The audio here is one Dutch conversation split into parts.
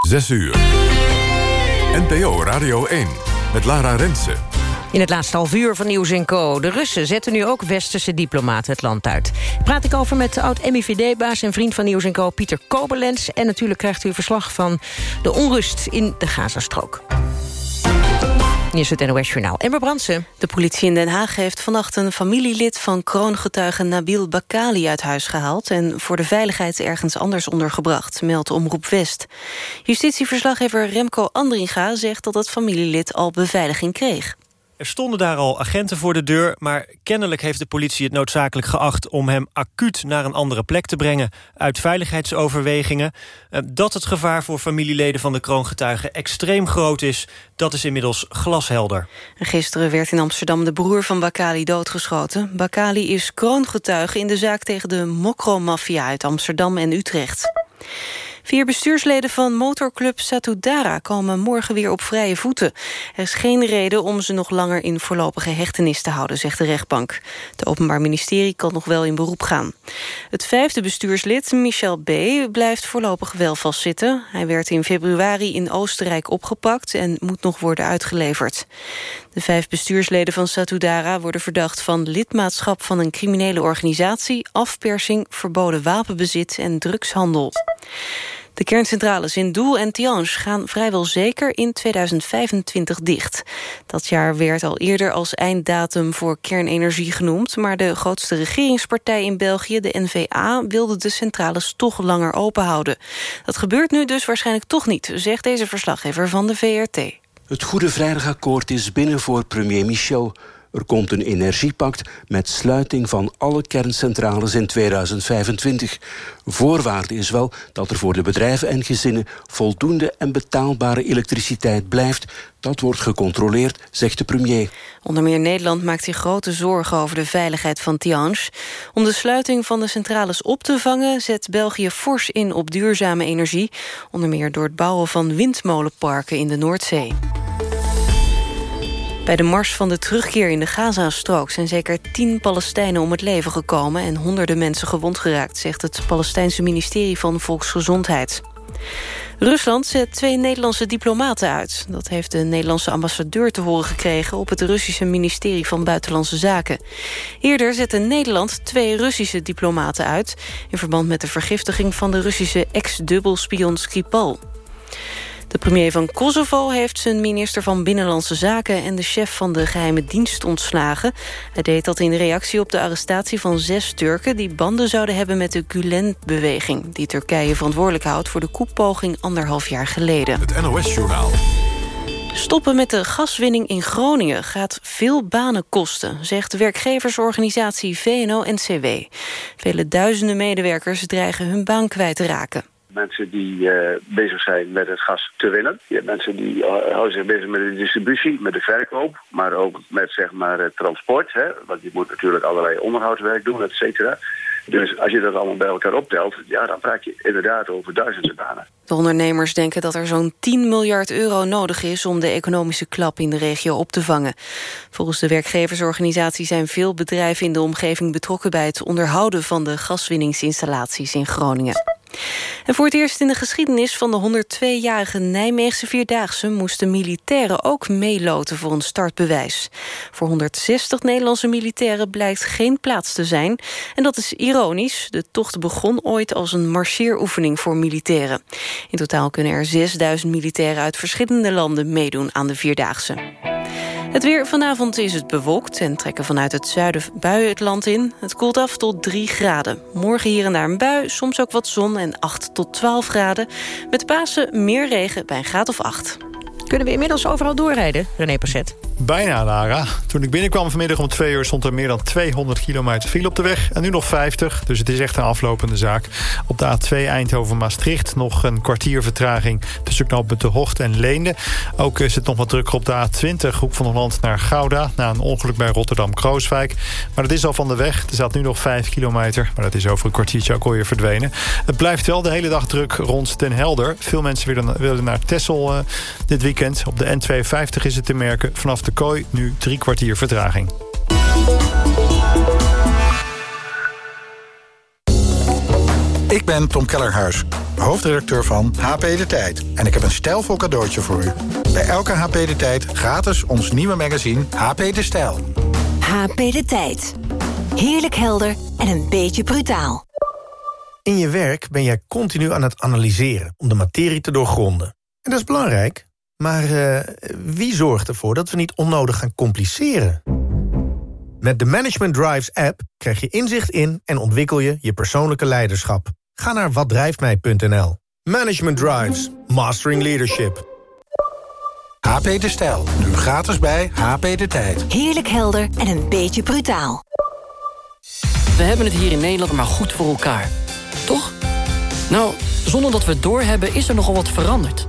6 uur. NPO Radio 1 met Lara Rensen. In het laatste half uur van Nieuws Co. De Russen zetten nu ook westerse diplomaten het land uit. Praat ik over met oud-MIVD-baas en vriend van Nieuws Co. Pieter Kobelens. En natuurlijk krijgt u verslag van de onrust in de Gazastrook. Is het Journaal. Brandsen. De politie in Den Haag heeft vannacht een familielid... van kroongetuige Nabil Bakali uit huis gehaald... en voor de veiligheid ergens anders ondergebracht, meldt Omroep West. Justitieverslaggever Remco Andringa zegt dat het familielid al beveiliging kreeg. Er stonden daar al agenten voor de deur... maar kennelijk heeft de politie het noodzakelijk geacht... om hem acuut naar een andere plek te brengen... uit veiligheidsoverwegingen. Eh, dat het gevaar voor familieleden van de kroongetuigen... extreem groot is, dat is inmiddels glashelder. Gisteren werd in Amsterdam de broer van Bakali doodgeschoten. Bakali is kroongetuige in de zaak tegen de Mokro-maffia... uit Amsterdam en Utrecht. Vier bestuursleden van motorclub Satudara komen morgen weer op vrije voeten. Er is geen reden om ze nog langer in voorlopige hechtenis te houden, zegt de rechtbank. Het Openbaar Ministerie kan nog wel in beroep gaan. Het vijfde bestuurslid, Michel B., blijft voorlopig wel vastzitten. Hij werd in februari in Oostenrijk opgepakt en moet nog worden uitgeleverd. De vijf bestuursleden van Satudara worden verdacht van lidmaatschap van een criminele organisatie, afpersing, verboden wapenbezit en drugshandel. De kerncentrales in Doel en Tiange gaan vrijwel zeker in 2025 dicht. Dat jaar werd al eerder als einddatum voor kernenergie genoemd... maar de grootste regeringspartij in België, de N-VA... wilde de centrales toch langer openhouden. Dat gebeurt nu dus waarschijnlijk toch niet, zegt deze verslaggever van de VRT. Het Goede Vrijdagakkoord is binnen voor premier Michel... Er komt een energiepact met sluiting van alle kerncentrales in 2025. Voorwaarde is wel dat er voor de bedrijven en gezinnen voldoende en betaalbare elektriciteit blijft. Dat wordt gecontroleerd, zegt de premier. Onder meer Nederland maakt zich grote zorgen over de veiligheid van Tiange. Om de sluiting van de centrales op te vangen... zet België fors in op duurzame energie. Onder meer door het bouwen van windmolenparken in de Noordzee. Bij de mars van de terugkeer in de Gaza-strook... zijn zeker tien Palestijnen om het leven gekomen... en honderden mensen gewond geraakt... zegt het Palestijnse ministerie van Volksgezondheid. Rusland zet twee Nederlandse diplomaten uit. Dat heeft de Nederlandse ambassadeur te horen gekregen... op het Russische ministerie van Buitenlandse Zaken. Eerder zette Nederland twee Russische diplomaten uit... in verband met de vergiftiging van de Russische ex-dubbelspion Skripal. De premier van Kosovo heeft zijn minister van Binnenlandse Zaken... en de chef van de geheime dienst ontslagen. Hij deed dat in reactie op de arrestatie van zes Turken... die banden zouden hebben met de Gulen-beweging... die Turkije verantwoordelijk houdt voor de koepoging anderhalf jaar geleden. Het NOS-journaal. Stoppen met de gaswinning in Groningen gaat veel banen kosten... zegt de werkgeversorganisatie VNO-NCW. Vele duizenden medewerkers dreigen hun baan kwijt te raken. Mensen die uh, bezig zijn met het gas te winnen. Je hebt mensen die uh, houden zich bezig met de distributie, met de verkoop. Maar ook met zeg maar, het transport. Hè? Want je moet natuurlijk allerlei onderhoudswerk doen, et cetera. Dus als je dat allemaal bij elkaar optelt, ja, dan praat je inderdaad over duizenden banen. De ondernemers denken dat er zo'n 10 miljard euro nodig is... om de economische klap in de regio op te vangen. Volgens de werkgeversorganisatie zijn veel bedrijven in de omgeving betrokken... bij het onderhouden van de gaswinningsinstallaties in Groningen. En voor het eerst in de geschiedenis van de 102-jarige Nijmeegse Vierdaagse... moesten militairen ook meeloten voor een startbewijs. Voor 160 Nederlandse militairen blijkt geen plaats te zijn. En dat is ironisch. De tocht begon ooit als een marcheeroefening voor militairen. In totaal kunnen er 6000 militairen uit verschillende landen meedoen aan de Vierdaagse. Het weer vanavond is het bewolkt en trekken vanuit het zuiden buien het land in. Het koelt af tot 3 graden. Morgen hier en daar een bui, soms ook wat zon en 8 tot 12 graden. Met Pasen meer regen bij een graad of 8. Kunnen we inmiddels overal doorrijden, René Passet? Bijna, Lara. Toen ik binnenkwam vanmiddag om twee uur... stond er meer dan 200 kilometer file op de weg. En nu nog 50, dus het is echt een aflopende zaak. Op de A2 Eindhoven-Maastricht nog een kwartier vertraging... tussen knooppunt De Hocht en Leende. Ook is het nog wat drukker op de A20, Hoek van Holland naar Gouda... na een ongeluk bij Rotterdam-Krooswijk. Maar dat is al van de weg. Er staat nu nog 5 kilometer, maar dat is over een kwartiertje ook alweer verdwenen. Het blijft wel de hele dag druk rond Den Helder. Veel mensen willen, naar Texel uh, dit weekend. Op de N250 is het te merken vanaf de de kooi nu drie kwartier vertraging. Ik ben Tom Kellerhuis. hoofdredacteur van HP De Tijd. En ik heb een stijlvol cadeautje voor u. Bij elke HP De Tijd gratis ons nieuwe magazine HP De Stijl. HP De Tijd. Heerlijk helder en een beetje brutaal. In je werk ben jij continu aan het analyseren om de materie te doorgronden. En dat is belangrijk, maar uh, wie zorgt ervoor dat we niet onnodig gaan compliceren? Met de Management Drives app krijg je inzicht in en ontwikkel je je persoonlijke leiderschap. Ga naar watdrijftmij.nl. Management Drives. Mastering Leadership. HP De Stijl. Nu gratis bij HP De Tijd. Heerlijk helder en een beetje brutaal. We hebben het hier in Nederland maar goed voor elkaar. Toch? Nou, zonder dat we het doorhebben is er nogal wat veranderd.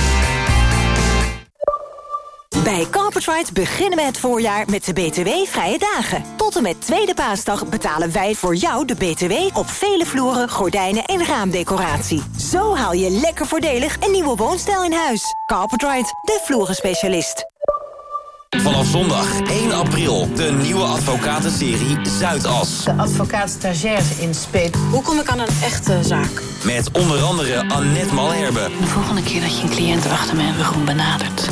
Bij Carpetride beginnen we het voorjaar met de BTW-vrije dagen. Tot en met tweede paasdag betalen wij voor jou de BTW... op vele vloeren, gordijnen en raamdecoratie. Zo haal je lekker voordelig een nieuwe woonstijl in huis. Carpetride, de vloerenspecialist. Vanaf zondag 1 april de nieuwe advocatenserie Zuidas. De advocaat stagiair in Speed. Hoe kom ik aan een echte zaak? Met onder andere Annette Malherbe. De volgende keer dat je een cliënt achter mijn rug benadert...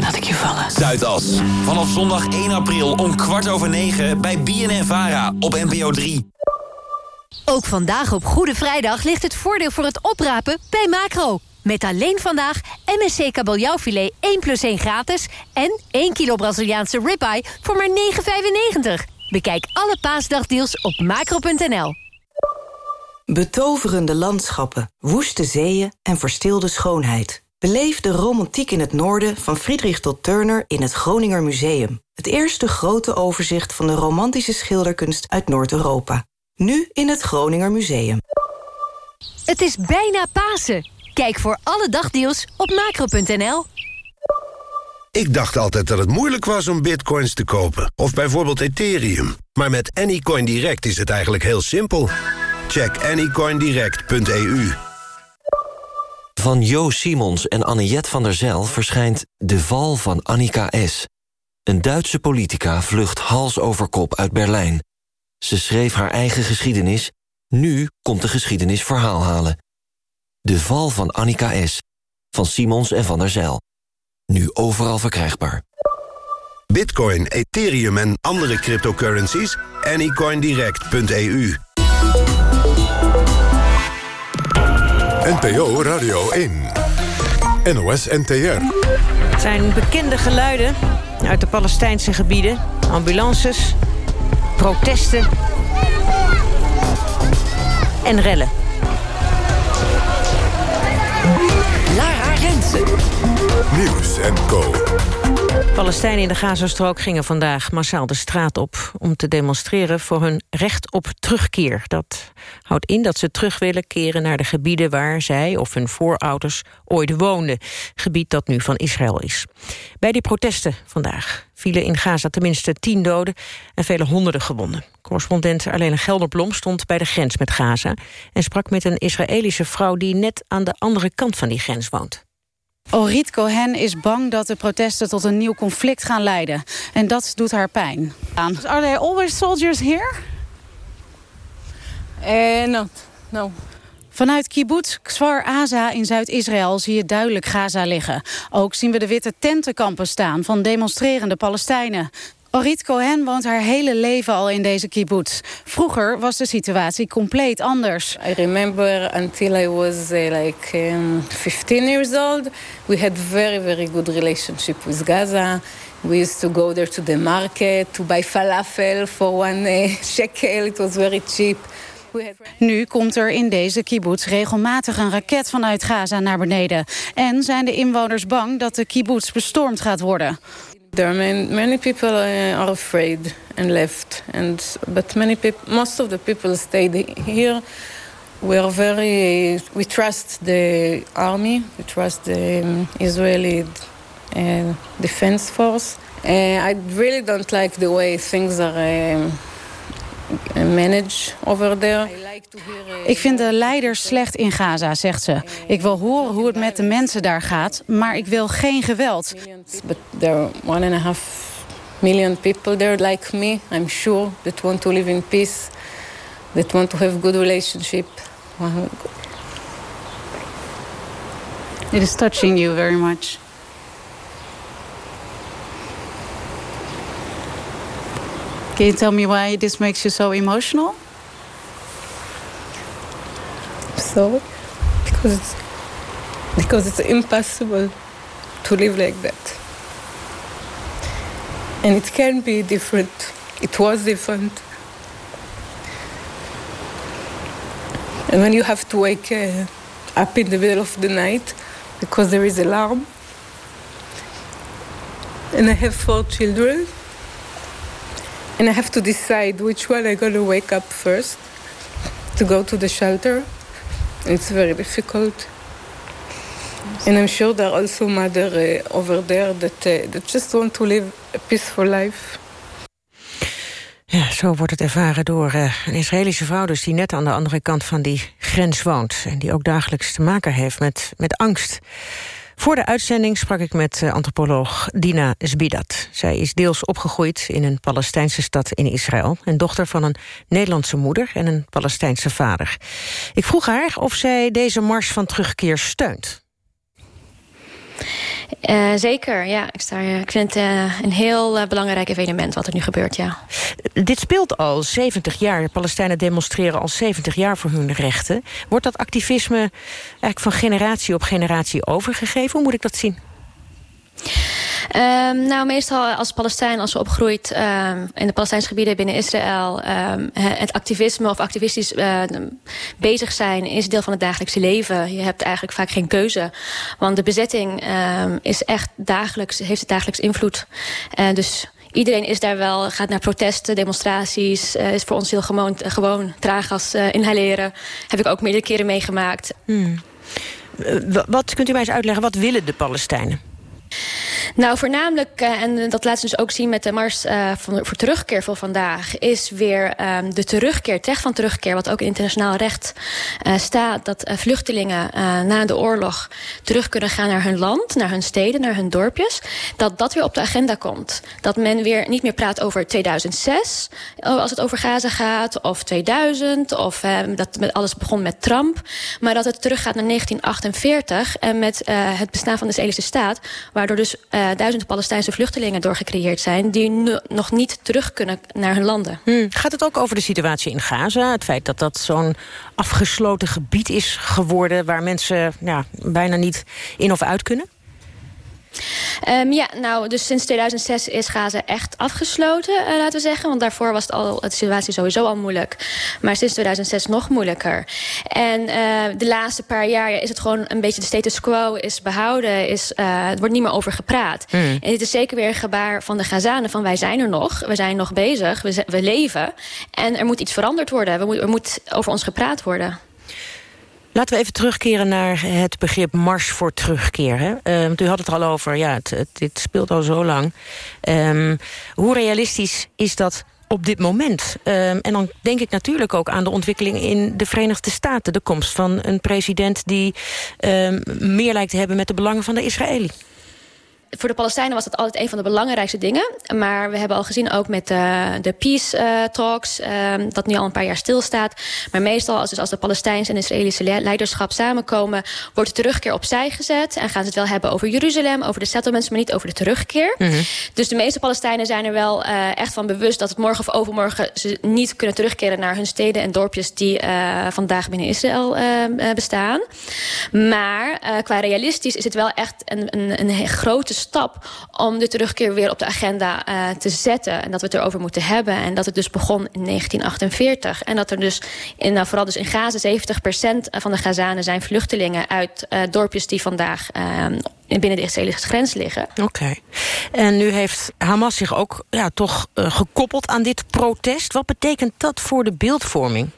Laat ik je vallen. Zuidas. Vanaf zondag 1 april om kwart over negen bij BNN Vara op NPO 3. Ook vandaag op Goede Vrijdag ligt het voordeel voor het oprapen bij Macro. Met alleen vandaag MSC kabeljauwfilet 1 plus 1 gratis... en 1 kilo Braziliaanse ribeye voor maar 9,95. Bekijk alle paasdagdeals op macro.nl. Betoverende landschappen, woeste zeeën en verstilde schoonheid. Beleef de romantiek in het noorden van Friedrich tot Turner in het Groninger Museum. Het eerste grote overzicht van de romantische schilderkunst uit Noord-Europa. Nu in het Groninger Museum. Het is bijna Pasen. Kijk voor alle dagdeals op macro.nl. Ik dacht altijd dat het moeilijk was om bitcoins te kopen. Of bijvoorbeeld Ethereum. Maar met Anycoin Direct is het eigenlijk heel simpel. Check anycoindirect.eu. Van Jo Simons en Anniette van der Zijl verschijnt De Val van Annika S. Een Duitse politica vlucht hals over kop uit Berlijn. Ze schreef haar eigen geschiedenis. Nu komt de geschiedenis verhaal halen. De Val van Annika S. Van Simons en van der Zijl. Nu overal verkrijgbaar. Bitcoin, Ethereum en andere cryptocurrencies? Anycoindirect.eu NPO Radio 1. NOS NTR. Het zijn bekende geluiden uit de Palestijnse gebieden. Ambulances, protesten en rellen. Lara Rensen. Nieuws en Co. Palestijnen in de Gazastrook gingen vandaag massaal de straat op... om te demonstreren voor hun recht op terugkeer. Dat houdt in dat ze terug willen keren naar de gebieden... waar zij of hun voorouders ooit woonden. Gebied dat nu van Israël is. Bij die protesten vandaag vielen in Gaza tenminste tien doden... en vele honderden gewonden. Correspondent Arlene Gelderblom stond bij de grens met Gaza... en sprak met een Israëlische vrouw die net aan de andere kant van die grens woont. Orit Cohen is bang dat de protesten tot een nieuw conflict gaan leiden. En dat doet haar pijn. Are there always soldiers here? Uh, no. no. Vanuit kibbutz Kfar Aza in Zuid-Israël zie je duidelijk Gaza liggen. Ook zien we de witte tentenkampen staan van demonstrerende Palestijnen. Orit Cohen woont haar hele leven al in deze kibbutz. Vroeger was de situatie compleet anders. I remember until I was uh, like um, 15 years old, we had very very good relationship with Gaza. We used to go there to the market to buy falafel for one uh, shekel. It was very cheap. Nu komt er in deze kibbutz regelmatig een raket vanuit Gaza naar beneden. En zijn de inwoners bang dat de kibbutz bestormd gaat worden. There are many, many people uh, are afraid and left, and but many people, most of the people stayed here. We are very, we trust the army, we trust the um, Israeli uh, defense force. Uh, I really don't like the way things are managed over there. Ik vind de leiders slecht in Gaza, zegt ze. Ik wil horen hoe het met de mensen daar gaat, maar ik wil geen geweld. But there are one and a half million people there like me, I'm sure, that want to live in peace, that want to have good relationship. It is touching you very much. Can you tell me why this makes you so emotional? So, because it's, because it's impossible to live like that. And it can be different. It was different. And when you have to wake uh, up in the middle of the night because there is alarm. And I have four children. And I have to decide which one I'm going to wake up first to go to the shelter. It's very difficult. And I'm sure there are also mothers uh, over there that, uh, that just want to live a peaceful life. Ja, zo wordt het ervaren door uh, een Israëlische vrouw... dus die net aan de andere kant van die grens woont... en die ook dagelijks te maken heeft met, met angst. Voor de uitzending sprak ik met uh, antropoloog Dina Zbidat. Zij is deels opgegroeid in een Palestijnse stad in Israël... en dochter van een Nederlandse moeder en een Palestijnse vader. Ik vroeg haar of zij deze mars van terugkeer steunt. Uh, zeker, ja. Ik, sta, vind het uh, een heel uh, belangrijk evenement wat er nu gebeurt, ja. Dit speelt al 70 jaar. Palestijnen demonstreren al 70 jaar voor hun rechten. Wordt dat activisme eigenlijk van generatie op generatie overgegeven? Hoe moet ik dat zien? Um, nou, meestal als Palestijn, als we opgroeit um, in de Palestijnse gebieden binnen Israël... Um, het activisme of activistisch bezig zijn is deel van het dagelijkse leven. Je hebt eigenlijk vaak geen keuze. Want de bezetting is echt dagelijks, heeft het dagelijks invloed. Uh, dus iedereen is daar wel, gaat naar protesten, demonstraties. Uh, is voor ons heel gewoon, gewoon traaggas uh, inhaleren. Heb ik ook meerdere keren meegemaakt. Hmm. wat kunt u mij eens uitleggen, wat willen de Palestijnen? Nou, voornamelijk, uh, en dat laat ze dus ook zien met de mars uh, voor terugkeer van vandaag... is weer um, de terugkeer, het van terugkeer... wat ook in internationaal recht uh, staat... dat vluchtelingen na de oorlog terug kunnen gaan naar hun land... naar hun steden, naar hun dorpjes. Dat dat weer op de agenda komt. Dat men weer niet meer praat over 2006... als het over Gaza gaat, of 2000... of dat alles begon met Trump... maar dat het teruggaat naar 1948... en met het bestaan van de Israëlische staat... waardoor dus uh, duizenden Palestijnse vluchtelingen doorgecreëerd zijn... die nog niet terug kunnen naar hun landen. Hmm. Gaat het ook over de situatie in Gaza? Het feit dat dat zo'n afgesloten gebied is geworden... waar mensen ja, bijna niet in of uit kunnen? Um, ja, nou, dus sinds 2006 is Gaza echt afgesloten, uh, laten we zeggen. Want daarvoor was het al, de situatie sowieso al moeilijk. Maar sinds 2006 nog moeilijker. En uh, de laatste paar jaar is het gewoon een beetje de status quo is behouden. Is, uh, het wordt niet meer over gepraat. Mm. En dit is zeker weer een gebaar van de Gazanen. Van wij zijn er nog, we zijn nog bezig, we, we leven. En er moet iets veranderd worden. We moet, er moet over ons gepraat worden. Laten we even terugkeren naar het begrip mars voor terugkeer. Hè? Want u had het al over, ja, het, dit speelt al zo lang. Um, hoe realistisch is dat op dit moment? Um, en dan denk ik natuurlijk ook aan de ontwikkeling in de Verenigde Staten. De komst van een president die meer lijkt te hebben met de belangen van de Israëli voor de Palestijnen was dat altijd een van de belangrijkste dingen. Maar we hebben al gezien ook met de, de peace uh, talks... Uh, dat nu al een paar jaar stilstaat. Maar meestal als, dus als de Palestijnse en Israëlische leiderschap samenkomen... wordt de terugkeer opzij gezet. En gaan ze het wel hebben over Jeruzalem, over de settlements... maar niet over de terugkeer. Mm -hmm. Dus de meeste Palestijnen zijn er wel uh, echt van bewust... dat het morgen of overmorgen ze niet kunnen terugkeren... naar hun steden en dorpjes die vandaag binnen Israël bestaan. Maar qua realistisch is het wel echt een, een, een grote stap om de terugkeer weer op de agenda uh, te zetten. En dat we het erover moeten hebben. En dat het dus begon in 1948. En dat er dus, in, nou, vooral dus in Gaza, 70% van de Gazanen zijn vluchtelingen uit uh, dorpjes die vandaag uh, binnen de Israëlische grens liggen. Oké. En nu heeft Hamas zich ook ja, toch gekoppeld aan dit protest. Wat betekent dat voor de beeldvorming?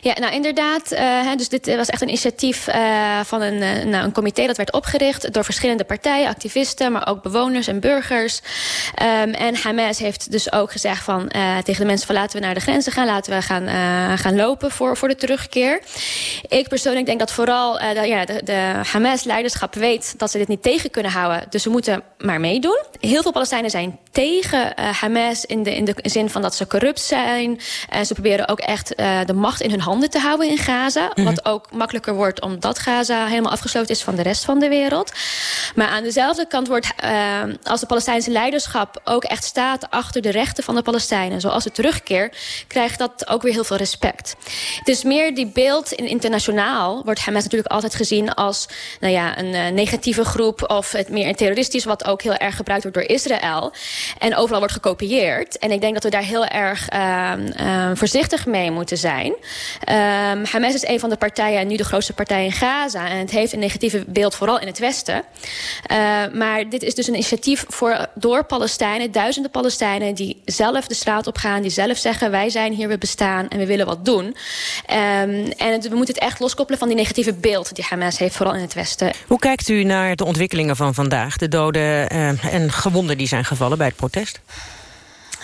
Ja, nou inderdaad. Uh, dus dit was echt een initiatief uh, van een, nou, een comité dat werd opgericht door verschillende partijen, activisten, maar ook bewoners en burgers. Um, en Hamas heeft dus ook gezegd van tegen de mensen van laten we naar de grenzen gaan, laten we gaan, gaan lopen voor, voor de terugkeer. Ik persoonlijk denk dat vooral de, ja, de, de Hamas-leiderschap weet dat ze dit niet tegen kunnen houden. Dus ze moeten maar meedoen. Heel veel Palestijnen zijn tegen Hamas in de, in de zin van dat ze corrupt zijn. En ze proberen ook echt de macht in hun handen te houden in Gaza. Mhm. Wat ook makkelijker wordt omdat Gaza helemaal afgesloten is van de rest van de wereld. Maar aan dezelfde kant wordt, uh, als de Palestijnse leiderschap ook echt staat achter de rechten van de Palestijnen, zoals de terugkeer, krijgt dat ook weer heel veel respect. Het is meer die beeld in internationaal wordt Hamas natuurlijk altijd gezien als nou ja, een uh, negatieve groep of het meer een terroristisch, wat ook heel erg gebruikt wordt door Israël. En overal wordt gekopieerd. En ik denk dat we daar heel erg uh, voorzichtig mee moeten zijn. Um, Hamas is een van de partijen, en nu de grootste partij in Gaza. En het heeft een negatieve beeld vooral in het Westen. Uh, maar dit is dus een initiatief voor, door Palestijnen, duizenden Palestijnen... die zelf de straat op gaan, die zelf zeggen... wij zijn hier, we bestaan en we willen wat doen. Um, en we moeten het echt loskoppelen van die negatieve beeld... die Hamas heeft, vooral in het Westen. Hoe kijkt u naar de ontwikkelingen van vandaag? De doden en gewonden die zijn gevallen bij het protest?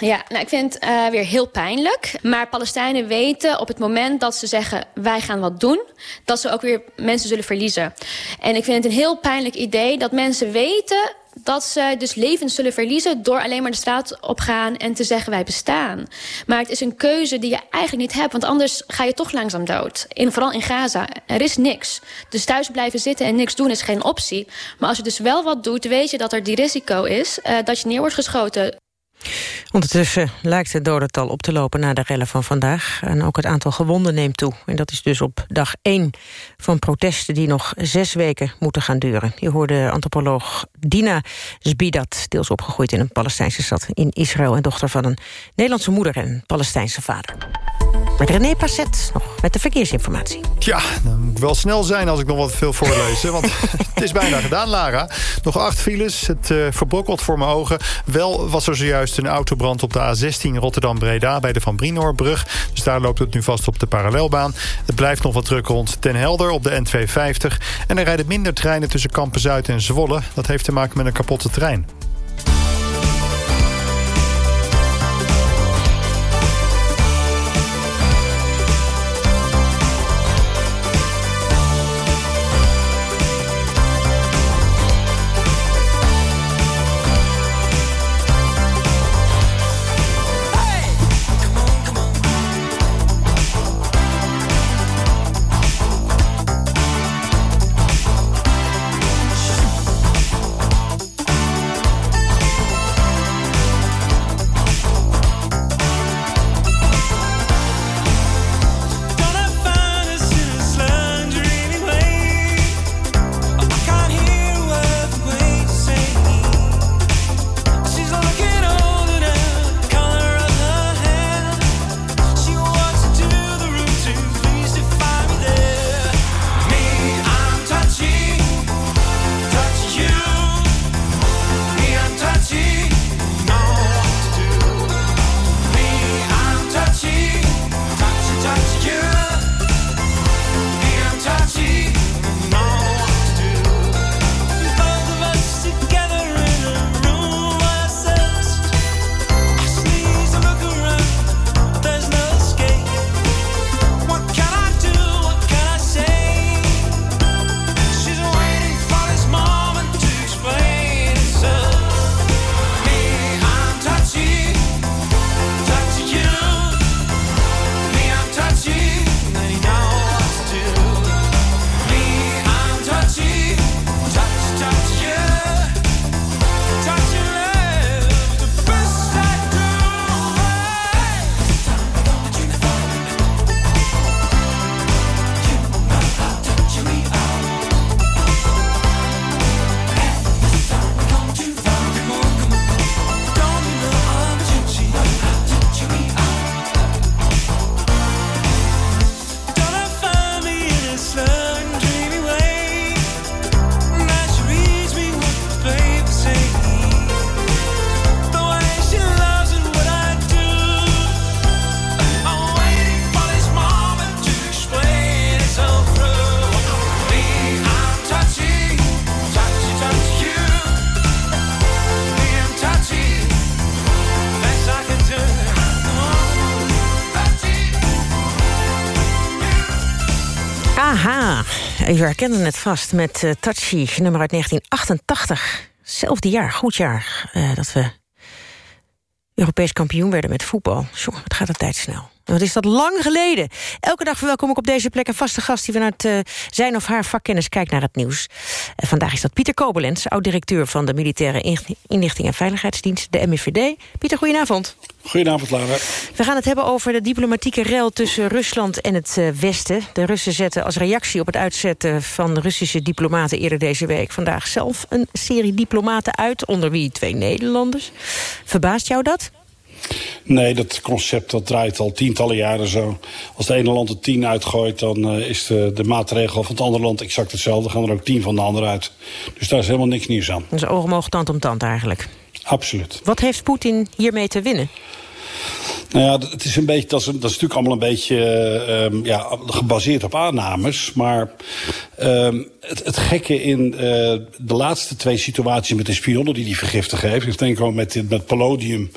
Ja, nou, ik vind het uh, weer heel pijnlijk. Maar Palestijnen weten op het moment dat ze zeggen... wij gaan wat doen, dat ze ook weer mensen zullen verliezen. En ik vind het een heel pijnlijk idee dat mensen weten dat ze dus levens zullen verliezen door alleen maar de straat op gaan en te zeggen wij bestaan. Maar het is een keuze die je eigenlijk niet hebt, want anders ga je toch langzaam dood. In, vooral in Gaza. Er is niks. Dus thuis blijven zitten en niks doen is geen optie. Maar als je dus wel wat doet, weet je dat er die risico is uh, dat je neer wordt geschoten Ondertussen lijkt het dodental op te lopen na de rellen van vandaag. En ook het aantal gewonden neemt toe. En dat is dus op dag 1 van protesten die nog zes weken moeten gaan duren. Je hoorde antropoloog Dina Zbidat, deels opgegroeid in een Palestijnse stad in Israël... en dochter van een Nederlandse moeder en Palestijnse vader. Met René Passet nog met de verkeersinformatie. Ja, dan moet ik wel snel zijn als ik nog wat veel voorlezen. want het is bijna gedaan, Lara. Nog acht files, het uh, verbrokkelt voor mijn ogen. Wel was er zojuist een autobrand op de A16 Rotterdam-Breda... bij de Van Brinoorbrug. Dus daar loopt het nu vast op de parallelbaan. Het blijft nog wat druk rond Ten Helder op de N250. En er rijden minder treinen tussen Kampen-Zuid en Zwolle. Dat heeft te maken met een kapotte trein. Herkende het vast met uh, Tachi, nummer uit 1988. Zelfde jaar, goed jaar, uh, dat we Europees kampioen werden met voetbal. Jongen, wat gaat de tijd snel. Wat is dat lang geleden? Elke dag verwelkom ik op deze plek een vaste gast... die vanuit uh, zijn of haar vakkennis kijkt naar het nieuws. Uh, vandaag is dat Pieter Kobelens, oud-directeur... van de Militaire Inlichting en Veiligheidsdienst, de MIVD. Pieter, goedenavond. Goedenavond, Lara. We gaan het hebben over de diplomatieke rel tussen Rusland en het uh, Westen. De Russen zetten als reactie op het uitzetten van Russische diplomaten... eerder deze week vandaag zelf een serie diplomaten uit... onder wie twee Nederlanders. Verbaast jou dat? Nee, dat concept dat draait al tientallen jaren zo. Als de ene land er tien uitgooit, dan uh, is de, de, maatregel van het andere land exact hetzelfde. gaan er ook tien van de andere uit. Dus daar is helemaal niks nieuws aan. Dus oog om oog, tand om tand eigenlijk. Absoluut. Wat heeft Poetin hiermee te winnen? Nou ja, het is een beetje, dat, is, dat is natuurlijk allemaal een beetje uh, ja, gebaseerd op aannames. Maar uh, het, het, gekke in uh, de laatste twee situaties met de spionnen die hij vergiftigd heeft... ik denk ook met, met palladium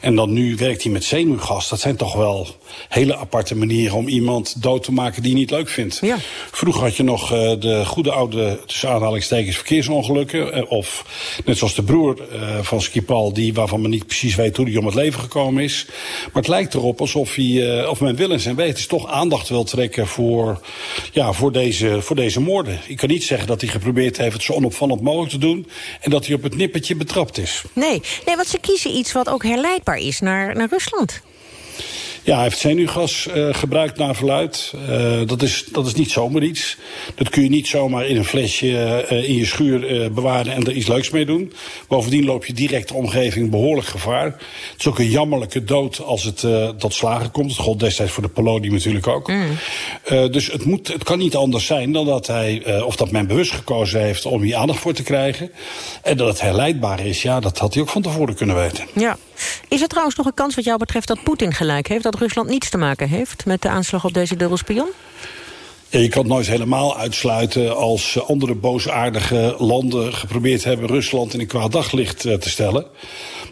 en dan nu werkt hij met zenuwgas... dat zijn toch wel hele aparte manieren om iemand dood te maken die je niet leuk vindt. Ja. Vroeger had je nog uh, de goede oude, tussen aanhalingstekens, verkeersongelukken. of net zoals de broer van Skipal, die, waarvan men niet precies weet hoe hij om het leven gekomen is... Maar het lijkt erop alsof hij, uh, of men willens en wetens toch aandacht wil trekken voor, ja, voor, deze, voor deze moorden. Ik kan niet zeggen dat hij geprobeerd heeft het zo onopvallend mogelijk te doen en dat hij op het nippertje betrapt is. Nee, nee want ze kiezen iets wat ook herleidbaar is naar, naar Rusland. Ja, hij heeft zenuwgas uh, gebruikt naar verluid. Uh, dat, is, dat is niet zomaar iets. Dat kun je niet zomaar in een flesje uh, in je schuur bewaren en er iets leuks mee doen. Bovendien loop je direct de omgeving behoorlijk gevaar. Het is ook een jammerlijke dood als het tot slagen komt. Het gold destijds voor de Polonium natuurlijk ook. Mm. dus het, moet, het kan niet anders zijn dan dat hij, of dat men bewust gekozen heeft om hier aandacht voor te krijgen. En dat het herleidbaar is, ja, dat had hij ook van tevoren kunnen weten. Ja. Is er trouwens nog een kans wat jou betreft dat Poetin gelijk heeft... dat Rusland niets te maken heeft met de aanslag op deze dubbelspion? Je kan het nooit helemaal uitsluiten als andere boosaardige landen geprobeerd hebben Rusland in een kwaad daglicht te stellen.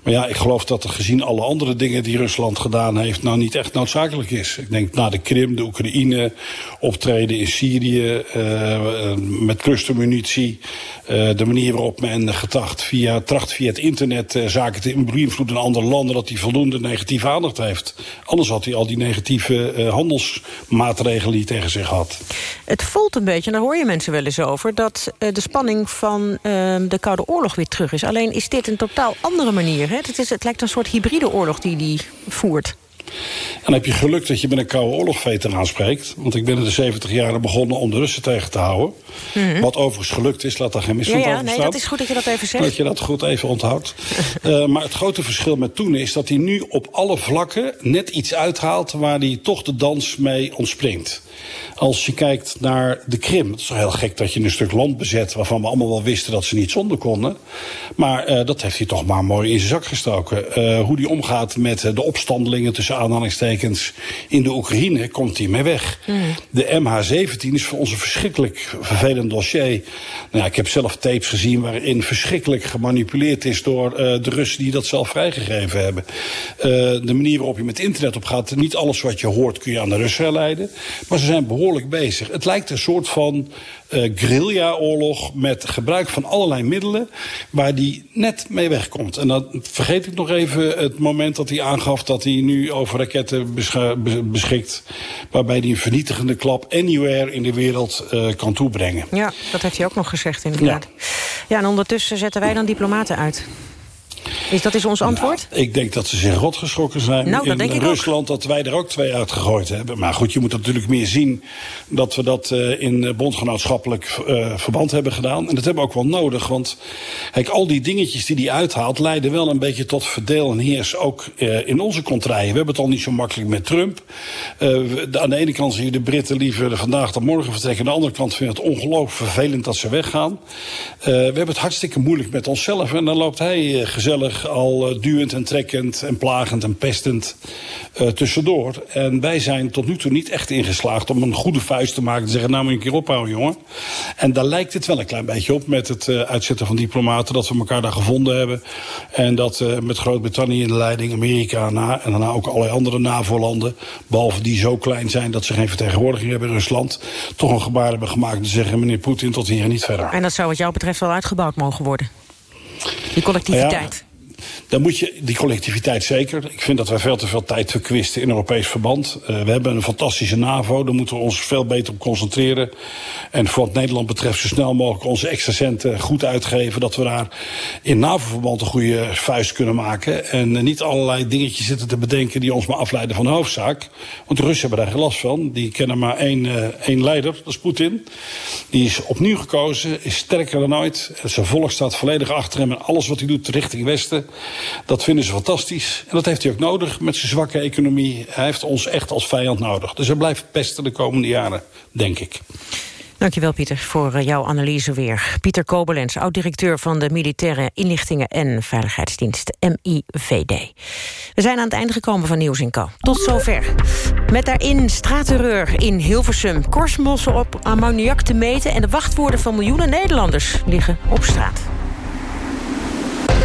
Maar ja, ik geloof dat er gezien alle andere dingen die Rusland gedaan heeft... nou niet echt noodzakelijk is. Ik denk naar de Krim, de Oekraïne, optreden in Syrië... Uh, met clustermunitie, uh, de manier waarop men getracht via, tracht via het internet... Zaken te beïnvloeden in andere landen... dat hij voldoende negatieve aandacht heeft. Anders had hij al die negatieve handelsmaatregelen die tegen zich had. Het voelt een beetje, en daar hoor je mensen wel eens over... dat de spanning van de Koude Oorlog weer terug is. Alleen is dit een totaal andere manier, het, is, het lijkt een soort hybride oorlog die die voert. En dan heb je geluk dat je met een koude oorlog spreekt. Want ik ben in de 70 jaren begonnen om de Russen tegen te houden. Mm -hmm. Wat overigens gelukt is, laat daar geen misverstand ja, ja, nee, dat is goed dat je dat even zegt. Dat je dat goed even onthoudt. uh, maar het grote verschil met toen is dat hij nu op alle vlakken net iets uithaalt... waar hij toch de dans mee ontspringt. Als je kijkt naar de Krim, het is heel gek dat je een stuk land bezet... waarvan we allemaal wel wisten dat ze niet zonder konden. Maar uh, dat heeft hij toch maar mooi in zijn zak gestoken. Uh, hoe hij omgaat met de opstandelingen tussen aanhalingstekens in de Oekraïne... komt hij mee weg. Mm. De MH17 is voor ons een verschrikkelijk vervelend dossier. Nou ja, ik heb zelf tapes gezien waarin verschrikkelijk gemanipuleerd is... door uh, de Russen die dat zelf vrijgegeven hebben. de manier waarop je met internet opgaat... niet alles wat je hoort kun je aan de Russen herleiden. Maar ze zijn behoorlijk bezig. Het lijkt een soort van uh, guerrilla-oorlog met gebruik van allerlei middelen... waar die net mee wegkomt. En dan vergeet ik nog even het moment dat hij aangaf... dat hij nu over raketten beschikt... waarbij hij een vernietigende klap anywhere in de wereld uh, kan toebrengen. Ja, dat heeft hij ook nog gezegd inderdaad. Ja, ja en ondertussen zetten wij dan diplomaten uit. Is dat is ons antwoord? Nou, ik denk dat ze zich rot geschrokken zijn nou, in Rusland... ook. dat wij er ook twee uitgegooid hebben. Maar goed, je moet natuurlijk meer zien... dat we dat uh, in bondgenootschappelijk uh, verband hebben gedaan. En dat hebben we ook wel nodig. Want kijk, al die dingetjes die hij uithaalt... leiden wel een beetje tot verdeel en heers ook uh, in onze contraien. We hebben het al niet zo makkelijk met Trump. Aan de ene kant zie je de Britten liever vandaag dan morgen vertrekken. Aan de andere kant vind ik het ongelooflijk vervelend dat ze weggaan. we hebben het hartstikke moeilijk met onszelf. En dan loopt hij gezellig al uh, duwend en trekkend en plagend en pestend uh, tussendoor. En wij zijn tot nu toe niet echt ingeslaagd om een goede vuist te maken. Te zeggen, nou moet je een keer ophouden, jongen. En daar lijkt het wel een klein beetje op met het uh, uitzetten van diplomaten. Dat we elkaar daar gevonden hebben. En dat met Groot-Brittannië in de leiding, Amerika na, en daarna ook allerlei andere NAVO-landen. Behalve die zo klein zijn dat ze geen vertegenwoordiging hebben in Rusland. Toch een gebaar hebben gemaakt te zeggen, meneer Poetin, tot hier en niet verder. En dat zou wat jou betreft wel uitgebouwd mogen worden? Die collectiviteit. Ja, dan moet je die collectiviteit zeker. Ik vind dat wij veel te veel tijd verkwisten in Europees verband. Uh, we hebben een fantastische NAVO, daar moeten we ons veel beter op concentreren. En voor wat Nederland betreft zo snel mogelijk onze extra centen goed uitgeven. Dat we daar in NAVO-verband een goede vuist kunnen maken. En uh, niet allerlei dingetjes zitten te bedenken die ons maar afleiden van de hoofdzaak. Want de Russen hebben daar geen last van. Die kennen maar één, uh, één leider, dat is Poetin. Die is opnieuw gekozen, is sterker dan ooit. Zijn volk staat volledig achter hem en alles wat hij doet richting Westen. Dat vinden ze fantastisch. En dat heeft hij ook nodig met zijn zwakke economie. Hij heeft ons echt als vijand nodig. Dus hij blijft pesten de komende jaren, denk ik. Dankjewel Pieter voor eh, jouw analyse weer. Pieter Kobelens, oud-directeur van de Militaire Inlichtingen en Veiligheidsdienst MIVD. We zijn aan het einde gekomen van Nieuws in Co. Tot zover. Met daarin straatterreur in Hilversum. Korsmossen op ammoniak te meten... en de wachtwoorden van miljoenen Nederlanders liggen op straat.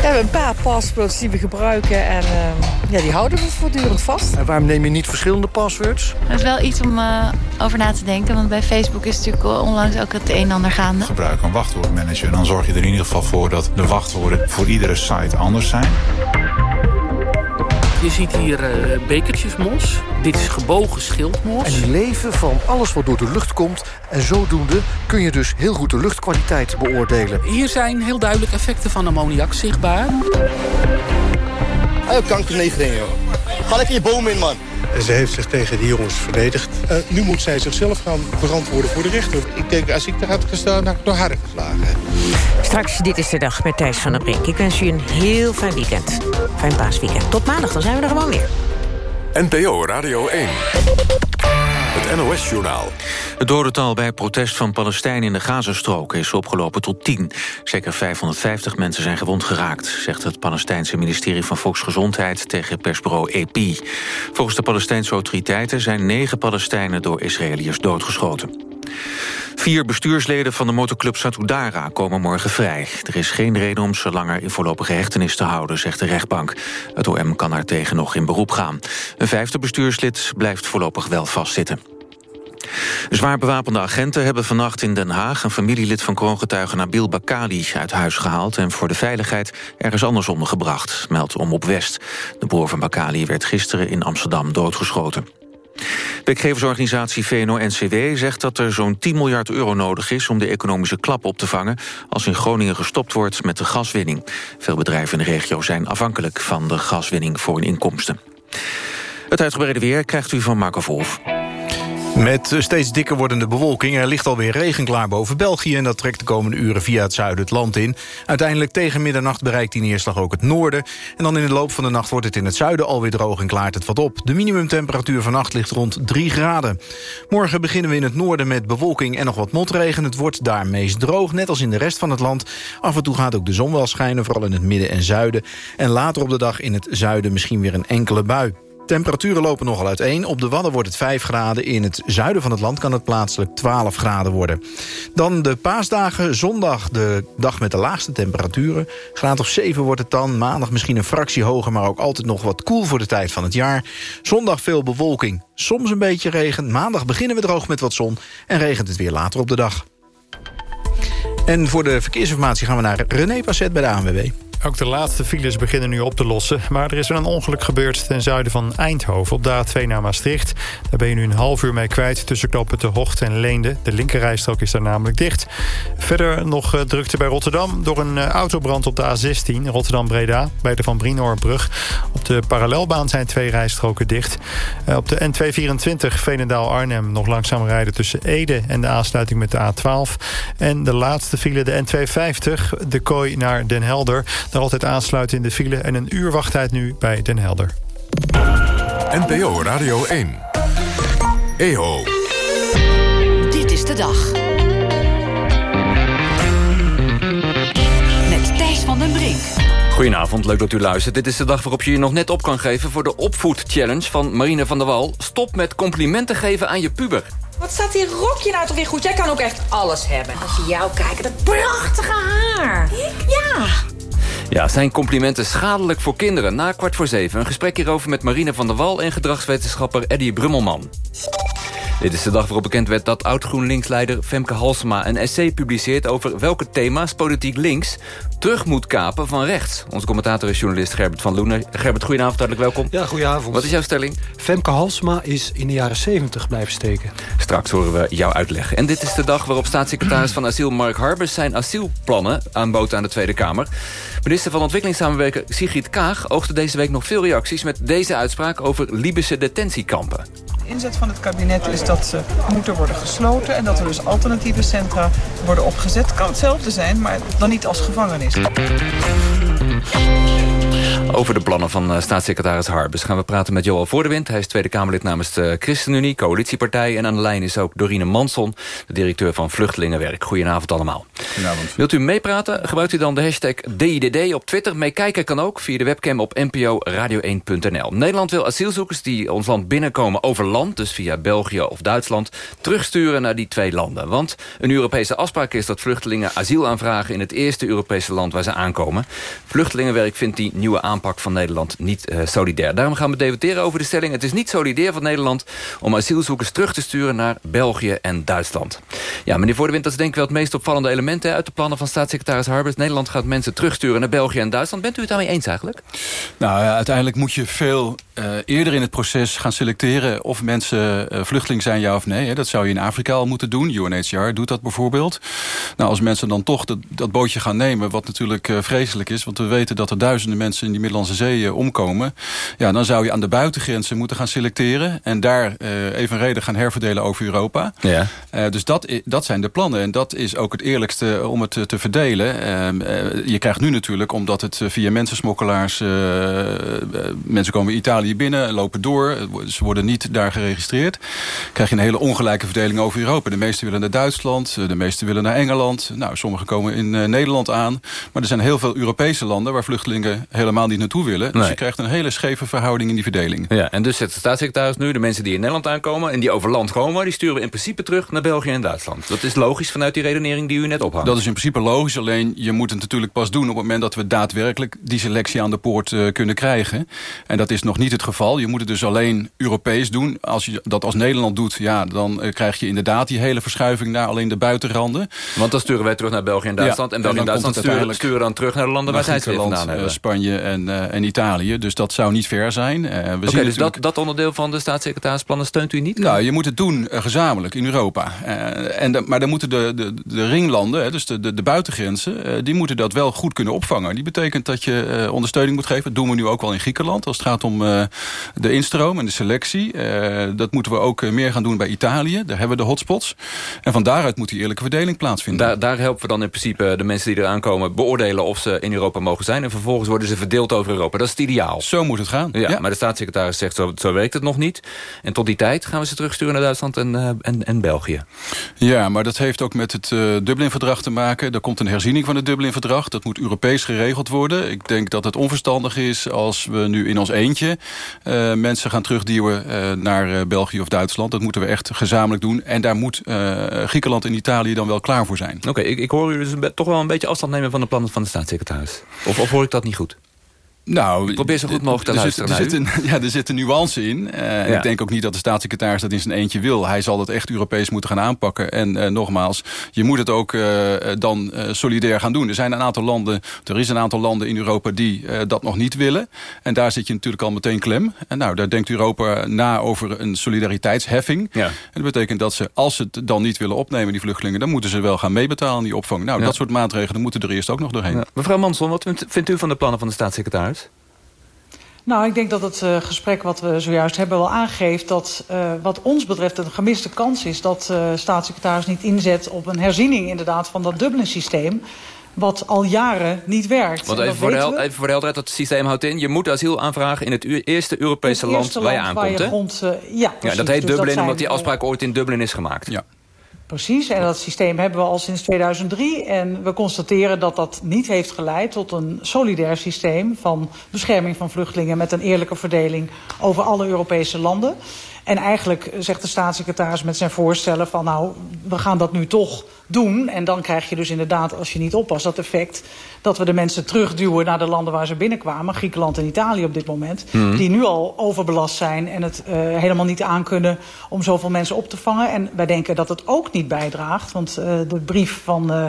We hebben een paar passports die we gebruiken en uh, ja, die houden we voortdurend vast. En waarom neem je niet verschillende passwords? Dat is wel iets om uh, over na te denken, want bij Facebook is natuurlijk onlangs ook het een en ander gaande. Gebruik een wachtwoordmanager en dan zorg je er in ieder geval voor dat de wachtwoorden voor iedere site anders zijn. Je ziet hier uh, bekertjesmos. Dit is gebogen schildmos. En die leven van alles wat door de lucht komt. En zodoende kun je dus heel goed de luchtkwaliteit beoordelen. Hier zijn heel duidelijk effecten van ammoniak zichtbaar. Hij heeft kanker 9 joh. Ga lekker je boom in, man. En ze heeft zich tegen die jongens verdedigd. Uh, nu moet zij zichzelf gaan verantwoorden voor de rechter. Ik denk, als ik daar had gestaan, had ik door haar geslagen. Straks Dit is de Dag met Thijs van der Brink. Ik wens u een heel fijn weekend. Fijn paasweekend. Tot maandag, dan zijn we er gewoon weer. NPO Radio 1. Het NOS-journaal. Het dodental bij protest van Palestijnen in de Gazastrook is opgelopen tot 10. Zeker 550 mensen zijn gewond geraakt, zegt het Palestijnse ministerie van Volksgezondheid tegen persbureau AP. Volgens de Palestijnse autoriteiten zijn negen Palestijnen door Israëliërs doodgeschoten. Vier bestuursleden van de motorclub Satudara komen morgen vrij. Er is geen reden om ze langer in voorlopige hechtenis te houden, zegt de rechtbank. Het OM kan daar tegen nog in beroep gaan. Een vijfde bestuurslid blijft voorlopig wel vastzitten. Zwaar bewapende agenten hebben vannacht in Den Haag... een familielid van kroongetuige Nabil Bakali uit huis gehaald... en voor de veiligheid ergens anders ondergebracht, meldt Omop West. De broer van Bakali werd gisteren in Amsterdam doodgeschoten. Werkgeversorganisatie VNO-NCW zegt dat er zo'n 10 miljard euro nodig is... om de economische klap op te vangen als in Groningen gestopt wordt met de gaswinning. Veel bedrijven in de regio zijn afhankelijk van de gaswinning voor hun inkomsten. Het uitgebreide weer krijgt u van Marco Wolf. Met steeds dikker wordende bewolking. Er ligt alweer regen klaar boven België... en dat trekt de komende uren via het zuiden het land in. Uiteindelijk tegen middernacht bereikt die neerslag ook het noorden. En dan in de loop van de nacht wordt het in het zuiden alweer droog... en klaart het wat op. De minimumtemperatuur vannacht ligt rond 3 graden. Morgen beginnen we in het noorden met bewolking en nog wat motregen. Het wordt daar meest droog, net als in de rest van het land. Af en toe gaat ook de zon wel schijnen, vooral in het midden en zuiden. En later op de dag in het zuiden misschien weer een enkele bui. Temperaturen lopen nogal uiteen. Op de Wadden wordt het 5 graden. In het zuiden van het land kan het plaatselijk 12 graden worden. Dan de paasdagen. Zondag de dag met de laagste temperaturen. Graad of 7 wordt het dan. Maandag misschien een fractie hoger... maar ook altijd nog wat koel voor de tijd van het jaar. Zondag veel bewolking. Soms een beetje regen. Maandag beginnen we droog met wat zon. En regent het weer later op de dag. En voor de verkeersinformatie gaan we naar René Passet bij de ANWB. Ook de laatste files beginnen nu op te lossen. Maar er is een ongeluk gebeurd ten zuiden van Eindhoven op de A2 naar Maastricht. Daar ben je nu een half uur mee kwijt tussen knoppen de Hocht en Leende. De linkerrijstrook is daar namelijk dicht. Verder nog uh, drukte bij Rotterdam door een uh, autobrand op de A16 Rotterdam-Breda bij de Van Brinoorbrug. Op de parallelbaan zijn twee rijstroken dicht. Uh, op de N224 Veenendaal-Arnhem nog langzaam rijden tussen Ede en de aansluiting met de A12. En de laatste file de N250, de kooi naar Den Helder. Daar altijd aansluiten in de file en een uur wachttijd nu bij Den Helder. NPO Radio 1. EO. Dit is de dag. Met Thijs van den Brink. Goedenavond, leuk dat u luistert. Dit is de dag waarop je je nog net op kan geven... voor de opvoed-challenge van Marine van der Wal. Stop met complimenten geven aan je puber. Wat staat die rokje nou toch weer goed? Jij kan ook echt alles hebben. Als je jou kijkt, dat prachtige haar. Ik? Ja. Ja, zijn complimenten schadelijk voor kinderen? Na kwart voor zeven een gesprek hierover met Marine van der Wal... en gedragswetenschapper Eddie Brummelman. Dit is de dag waarop bekend werd dat oud-GroenLinks-leider Femke Halsema... een essay publiceert over welke thema's politiek links terug moet kapen van rechts. Onze commentator is journalist Gerbert van Loenen. Gerbert, goedenavond, hartelijk welkom. Ja, goedenavond. Wat is jouw stelling? Femke Halsema is in de jaren 70 blijven steken. Straks horen we jou uitleggen. En dit is de dag waarop staatssecretaris van Asiel Mark Harbers... zijn asielplannen aanbood aan de Tweede Kamer. Minister van Ontwikkelingssamenwerking Sigrid Kaag... oogste deze week nog veel reacties met deze uitspraak... over Libische detentiekampen. De inzet van het kabinet is dat ze moeten worden gesloten... en dat er dus alternatieve centra worden opgezet. Het kan hetzelfde zijn, maar dan niet als gevangenis. Thank you. Over de plannen van uh, staatssecretaris Harbers gaan we praten met Johan Voordewind. Hij is Tweede Kamerlid namens de ChristenUnie, coalitiepartij. En aan de lijn is ook Dorine Manson, de directeur van Vluchtelingenwerk. Goedenavond allemaal. Goedenavond. Wilt u meepraten? Gebruikt u dan de hashtag DIDD op Twitter. Meekijken kan ook via de webcam op nporadio1.nl. Nederland wil asielzoekers die ons land binnenkomen over land... dus via België of Duitsland, terugsturen naar die twee landen. Want een Europese afspraak is dat vluchtelingen asiel aanvragen... in het eerste Europese land waar ze aankomen. Vluchtelingenwerk vindt die nieuwe aanpak van Nederland niet uh, solidair. Daarom gaan we debatteren over de stelling... het is niet solidair van Nederland om asielzoekers terug te sturen... naar België en Duitsland. Ja, meneer Voordewind, dat is denk ik wel het meest opvallende element... Uit de plannen van staatssecretaris Harbers. Nederland gaat mensen terugsturen naar België en Duitsland. Bent u het daarmee eens eigenlijk? Nou ja, uiteindelijk moet je veel uh, eerder in het proces gaan selecteren... of mensen uh, vluchteling zijn, ja of nee. Hè. Dat zou je in Afrika al moeten doen. UNHCR doet dat bijvoorbeeld. Nou, als mensen dan toch dat, dat bootje gaan nemen... wat natuurlijk uh, vreselijk is, want we weten dat er duizenden mensen... in die Middellandse Zee omkomen... ja, dan zou je aan de buitengrenzen moeten gaan selecteren... en daar evenredig gaan herverdelen over Europa. Ja. dus dat, dat zijn de plannen. En dat is ook het eerlijkste om het te verdelen. je krijgt nu natuurlijk, omdat het via mensensmokkelaars... mensen komen Italië binnen, lopen door. Ze worden niet daar geregistreerd. krijg je een hele ongelijke verdeling over Europa. De meesten willen naar Duitsland, de meesten willen naar Engeland. Nou, sommigen komen in uh, Nederland aan. Maar er zijn heel veel Europese landen... waar vluchtelingen helemaal niet naartoe willen. Dus Nee. je krijgt een hele scheve verhouding in die verdeling. Ja, en dus zegt de staatssecretaris nu... de mensen die in Nederland aankomen en die over land komen... die sturen we in principe terug naar België en Duitsland. Dat is logisch vanuit die redenering die u net ophangt. Dat is in principe logisch, alleen je moet het natuurlijk pas doen... op het moment dat we daadwerkelijk die selectie aan de poort uh, kunnen krijgen. En dat is nog niet het geval. Je moet het dus alleen Europees doen. Als je dat als Nederland doet, ja, dan uh, krijg je inderdaad... die hele verschuiving naar alleen de buitenranden. Want dan sturen wij terug naar België en Duitsland... Ja, en België en, Duitsland sturen, sturen dan terug naar de landen waar zij het weer Griekenland, vandaan hebben. uh, Spanje en, uh, en Italië. Dus dat zou niet ver zijn. Uh, we Oké, zien dus natuurlijk- dat, dat onderdeel van de staatssecretarisplannen steunt u niet? Nou, je moet het doen uh, gezamenlijk in Europa. En de, maar dan moeten de, de, de ringlanden, hè, dus de, de, de buitengrenzen... Die moeten dat wel goed kunnen opvangen. Die betekent dat je ondersteuning moet geven. Dat doen we nu ook wel in Griekenland. Als het gaat om de instroom en de selectie. Uh, dat moeten we ook uh, meer gaan doen bij Italië. Daar hebben we de hotspots. En van daaruit moet die eerlijke verdeling plaatsvinden. Daar, daar helpen we dan in principe de mensen die eraan komen... beoordelen of ze in Europa mogen zijn. En vervolgens worden ze verdeeld over Europa. Dat is het ideaal. Zo moet het gaan. Ja, ja. maar de staatssecretaris zegt zo, zo werkt het nog niet. En tot die tijd gaan we ze terugsturen naar Duitsland en, uh, en, en België. Ja, maar dat heeft ook met het uh, Dublin-verdrag te maken. Er komt een herziening van het Dublin-verdrag. Dat moet Europees geregeld worden. Ik denk dat het onverstandig is als we nu in ons eentje... Uh, mensen gaan terugduwen uh, naar België of Duitsland. Dat moeten we echt gezamenlijk doen. En daar moet Griekenland en Italië dan wel klaar voor zijn. Oké, ik, ik hoor u dus toch wel een beetje afstand nemen... van de plannen van de staatssecretaris. Of, of hoor ik dat niet goed? Nou, ik probeer zo goed mogelijk te er luisteren zit, er zit een, Ja, er zit een nuance in. Uh, ja. Ik denk ook niet dat de staatssecretaris dat in zijn eentje wil. Hij zal het echt Europees moeten gaan aanpakken. En uh, nogmaals, je moet het ook uh, dan solidair gaan doen. Er zijn een aantal landen, er is een aantal landen in Europa die dat nog niet willen. En daar zit je natuurlijk al meteen klem. En nou, daar denkt Europa na over een solidariteitsheffing. Ja. En dat betekent dat ze, als ze het dan niet willen opnemen, die vluchtelingen... dan moeten ze wel gaan meebetalen, die opvang. Nou, ja. dat soort maatregelen moeten er eerst ook nog doorheen. Mevrouw Manson, wat vindt u van de plannen van de staatssecretaris? Nou, ik denk dat het uh, gesprek wat we zojuist hebben wel aangeeft... dat uh, wat ons betreft een gemiste kans is... dat de uh, staatssecretaris niet inzet op een herziening inderdaad van dat Dublin-systeem wat al jaren niet werkt. Want even voor, hel, even voor de helderheid, dat systeem houdt in... je moet asiel aanvragen in het eerste Europese het land waar je aankomt. Waar je grond, uh, ja, ja, dat heet dus Dublin, dat zijn, omdat die afspraak ooit in Dublin is gemaakt. Ja. Precies, en dat systeem hebben we al sinds 2003. En we constateren dat dat niet heeft geleid tot een solidair systeem... van bescherming van vluchtelingen met een eerlijke verdeling over alle Europese landen. En eigenlijk zegt de staatssecretaris met zijn voorstellen van... nou, we gaan dat nu toch doen. En dan krijg je dus inderdaad, als je niet oppast, dat effect... dat we de mensen terugduwen naar de landen waar ze binnenkwamen. Griekenland en Italië op dit moment. Mhm. Die nu al overbelast zijn en het uh, helemaal niet aankunnen... om zoveel mensen op te vangen. En wij denken dat het ook niet bijdraagt. Want uh, de brief van uh,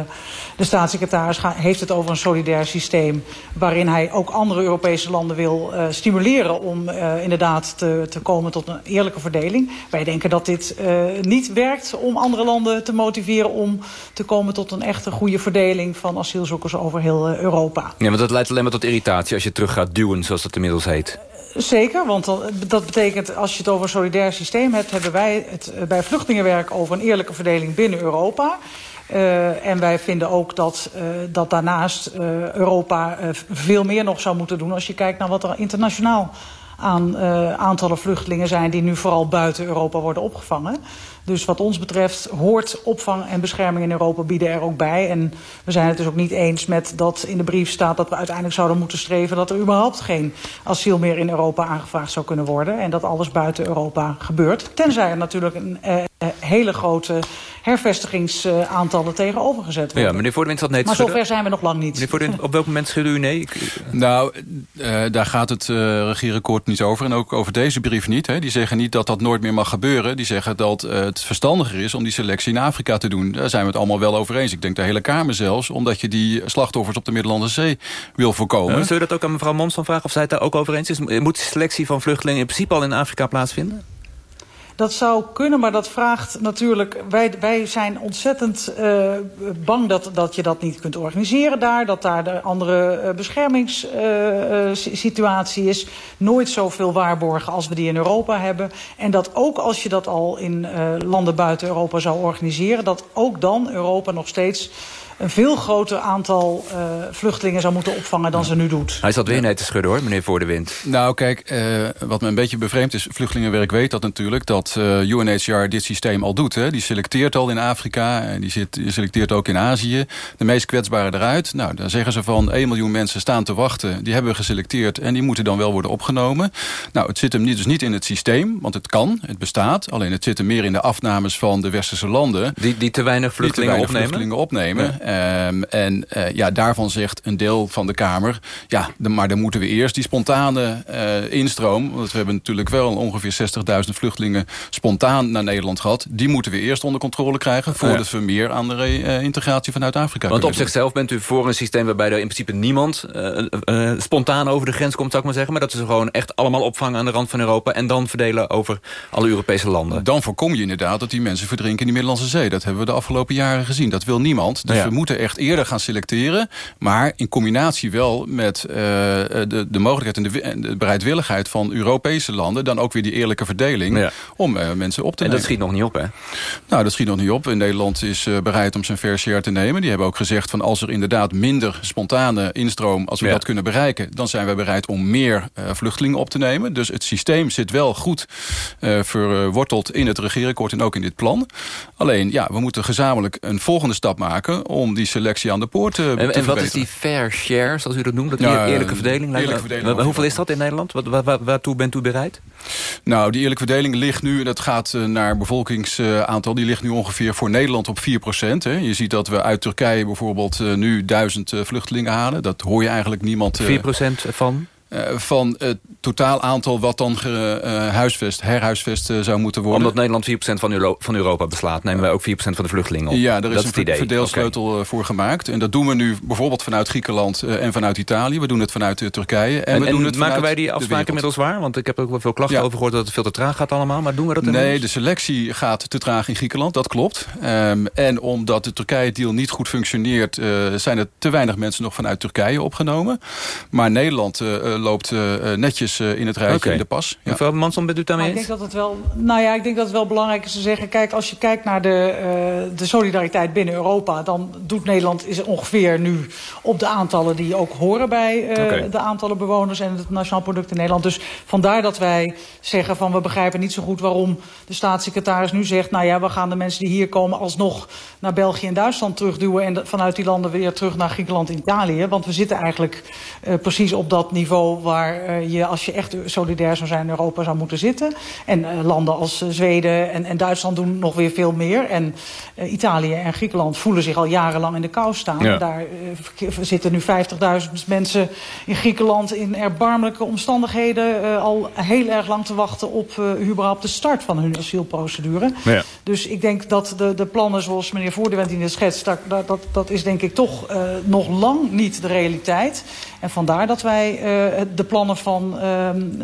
de staatssecretaris heeft het over een solidair systeem... waarin hij ook andere Europese landen wil stimuleren... om inderdaad te, te komen tot een eerlijke verdeling. Wij denken dat dit niet werkt om andere landen te motiveren... om te komen tot een echte goede verdeling van asielzoekers over heel uh, Europa. Ja, want dat leidt alleen maar tot irritatie als je terug gaat duwen, zoals dat inmiddels heet. Zeker, want dat betekent als je het over een solidair systeem hebt... hebben wij het bij vluchtelingenwerk over een eerlijke verdeling binnen Europa... Uh, en wij vinden ook dat, uh, dat daarnaast uh, Europa veel meer nog zou moeten doen... als je kijkt naar wat er internationaal aan aantallen vluchtelingen zijn... die nu vooral buiten Europa worden opgevangen. Dus wat ons betreft hoort opvang en bescherming in Europa bieden er ook bij. En we zijn het dus ook niet eens met dat in de brief staat... dat we uiteindelijk zouden moeten streven... dat er überhaupt geen asiel meer in Europa aangevraagd zou kunnen worden. En dat alles buiten Europa gebeurt. Tenzij er natuurlijk een uh, hele grote hervestigingsaantallen tegenover gezet worden. Ja, meneer Voordewind had net Maar zover zijn we nog lang niet. Meneer Voordewind, op welk moment schudde u nee? Ik... Nou, uh, daar gaat het uh, regierakkoord niet over. En ook over deze brief niet. Hè. Die zeggen niet dat dat nooit meer mag gebeuren. Die zeggen dat uh, het verstandiger is om die selectie in Afrika te doen. Daar zijn we het allemaal wel over eens. Ik denk de hele Kamer zelfs. Omdat je die slachtoffers op de Middellandse Zee wil voorkomen. Uh, zul je dat ook aan mevrouw Mons van vragen of zij het daar ook over eens is? Moet selectie van vluchtelingen in principe al in Afrika plaatsvinden? Dat zou kunnen, maar dat vraagt natuurlijk... Wij, wij zijn ontzettend uh, bang dat, dat je dat niet kunt organiseren daar. Dat daar de andere uh, beschermingssituatie uh, is. Nooit zoveel waarborgen als we die in Europa hebben. En dat ook als je dat al in landen buiten Europa zou organiseren... dat ook dan Europa nog steeds een veel groter aantal uh, vluchtelingen zou moeten opvangen dan ze nu doet. Hij zat weer nee te schudden hoor, meneer Voor de Wind. Nou kijk, uh, wat me een beetje bevreemd is... Vluchtelingenwerk weet dat natuurlijk... dat uh, UNHCR dit systeem al doet. Hè. Die selecteert al in Afrika, en die, zit, die selecteert ook in Azië. De meest kwetsbaren eruit. Nou, dan zeggen ze van 1 miljoen mensen staan te wachten. Die hebben we geselecteerd en die moeten dan wel worden opgenomen. Nou, het zit hem niet, dus niet in het systeem, want het kan, het bestaat. Alleen het zit hem meer in de afnames van de westerse landen. Die, die te weinig vluchtelingen die te weinig opnemen? Vluchtelingen opnemen. Ja. Um, en uh, ja, daarvan zegt een deel van de Kamer... ja, de, maar dan moeten we eerst die spontane uh, instroom... want we hebben natuurlijk wel ongeveer 60.000 vluchtelingen... spontaan naar Nederland gehad. Die moeten we eerst onder controle krijgen... voordat ja. we meer aan de uh, integratie vanuit Afrika Want op zichzelf bent u voor een systeem... waarbij er in principe niemand spontaan over de grens komt, zou ik maar zeggen... maar dat ze gewoon echt allemaal opvangen aan de rand van Europa... en dan verdelen over alle Europese landen. Dan voorkom je inderdaad dat die mensen verdrinken in die Middellandse Zee. Dat hebben we de afgelopen jaren gezien. Dat wil niemand. Dus we moeten echt eerder gaan selecteren. Maar in combinatie wel met uh, de, de mogelijkheid en de, en de, bereidwilligheid van Europese landen... dan ook weer die eerlijke verdeling ja. om uh, mensen op te en nemen. En dat schiet nog niet op, hè? Nou, dat schiet nog niet op. In Nederland is uh, bereid om zijn fair share te nemen. Die hebben ook gezegd van als er inderdaad minder spontane instroom... als we ja. dat kunnen bereiken, dan zijn we bereid om meer vluchtelingen op te nemen. Dus het systeem zit wel goed verworteld in het regeerakkoord... en ook in dit plan. Alleen, ja, we moeten gezamenlijk een volgende stap maken... om die selectie aan de poort te, en, te en wat is die fair share, zoals u dat noemt? Dat ja, eerlijke verdeling? Eerlijke verdeling Hoeveel is dat in Nederland? Wat, waar, waartoe bent u bereid? Nou, die eerlijke verdeling ligt nu, en dat gaat naar bevolkingsaantal... die ligt nu ongeveer voor Nederland op 4 procent. Je ziet dat we uit Turkije bijvoorbeeld nu duizend vluchtelingen halen. Dat hoor je eigenlijk niemand... 4 procent van? Uh, van het totaal aantal wat dan gehuisvest, uh, herhuisvest uh, zou moeten worden. Omdat Nederland 4% van, Euro van Europa beslaat, nemen wij ook 4% van de vluchtelingen op. Ja, er is dat een is idee. verdeelsleutel okay. voor gemaakt. En dat doen we nu bijvoorbeeld vanuit Griekenland en vanuit Italië. We doen het vanuit Turkije. En, en, we en doen het maken wij die afspraken inmiddels waar? Want ik heb ook wel veel klachten ja. over gehoord dat het veel te traag gaat allemaal. Maar doen we dat Nee, inmiddels? de selectie gaat te traag in Griekenland, dat klopt. Um, en omdat de Turkije-deal niet goed functioneert... zijn er te weinig mensen nog vanuit Turkije opgenomen. Maar Nederland loopt netjes is in het rijtje okay. in de pas. Ja. Mevrouw Manson, bent u daarmee eens? Ik denk dat het wel, nou ja, ik denk dat het wel belangrijk is te zeggen... kijk, als je kijkt naar de, uh, de solidariteit binnen Europa... dan doet Nederland is ongeveer nu op de aantallen die ook horen... bij uh, okay. de aantallen bewoners en het nationaal product in Nederland. Dus vandaar dat wij zeggen van we begrijpen niet zo goed... waarom de staatssecretaris nu zegt... nou ja, we gaan de mensen die hier komen alsnog naar België en Duitsland terugduwen... en de, vanuit die landen weer terug naar Griekenland en Italië. Want we zitten eigenlijk uh, precies op dat niveau... waar uh, je, als je echt solidair zou zijn in Europa, zou moeten zitten. En uh, landen als Zweden en, en Duitsland doen nog weer veel meer. En Italië en Griekenland voelen zich al jarenlang in de kou staan. Ja. Daar zitten nu 50.000 mensen in Griekenland... in erbarmelijke omstandigheden al heel erg lang te wachten... op überhaupt de start van hun asielprocedure. Ja. Dus ik denk dat de, de plannen zoals meneer Voordewend in de schets... Dat, dat, dat is denk ik toch uh, nog lang niet de realiteit. En vandaar dat wij uh, de plannen van uh,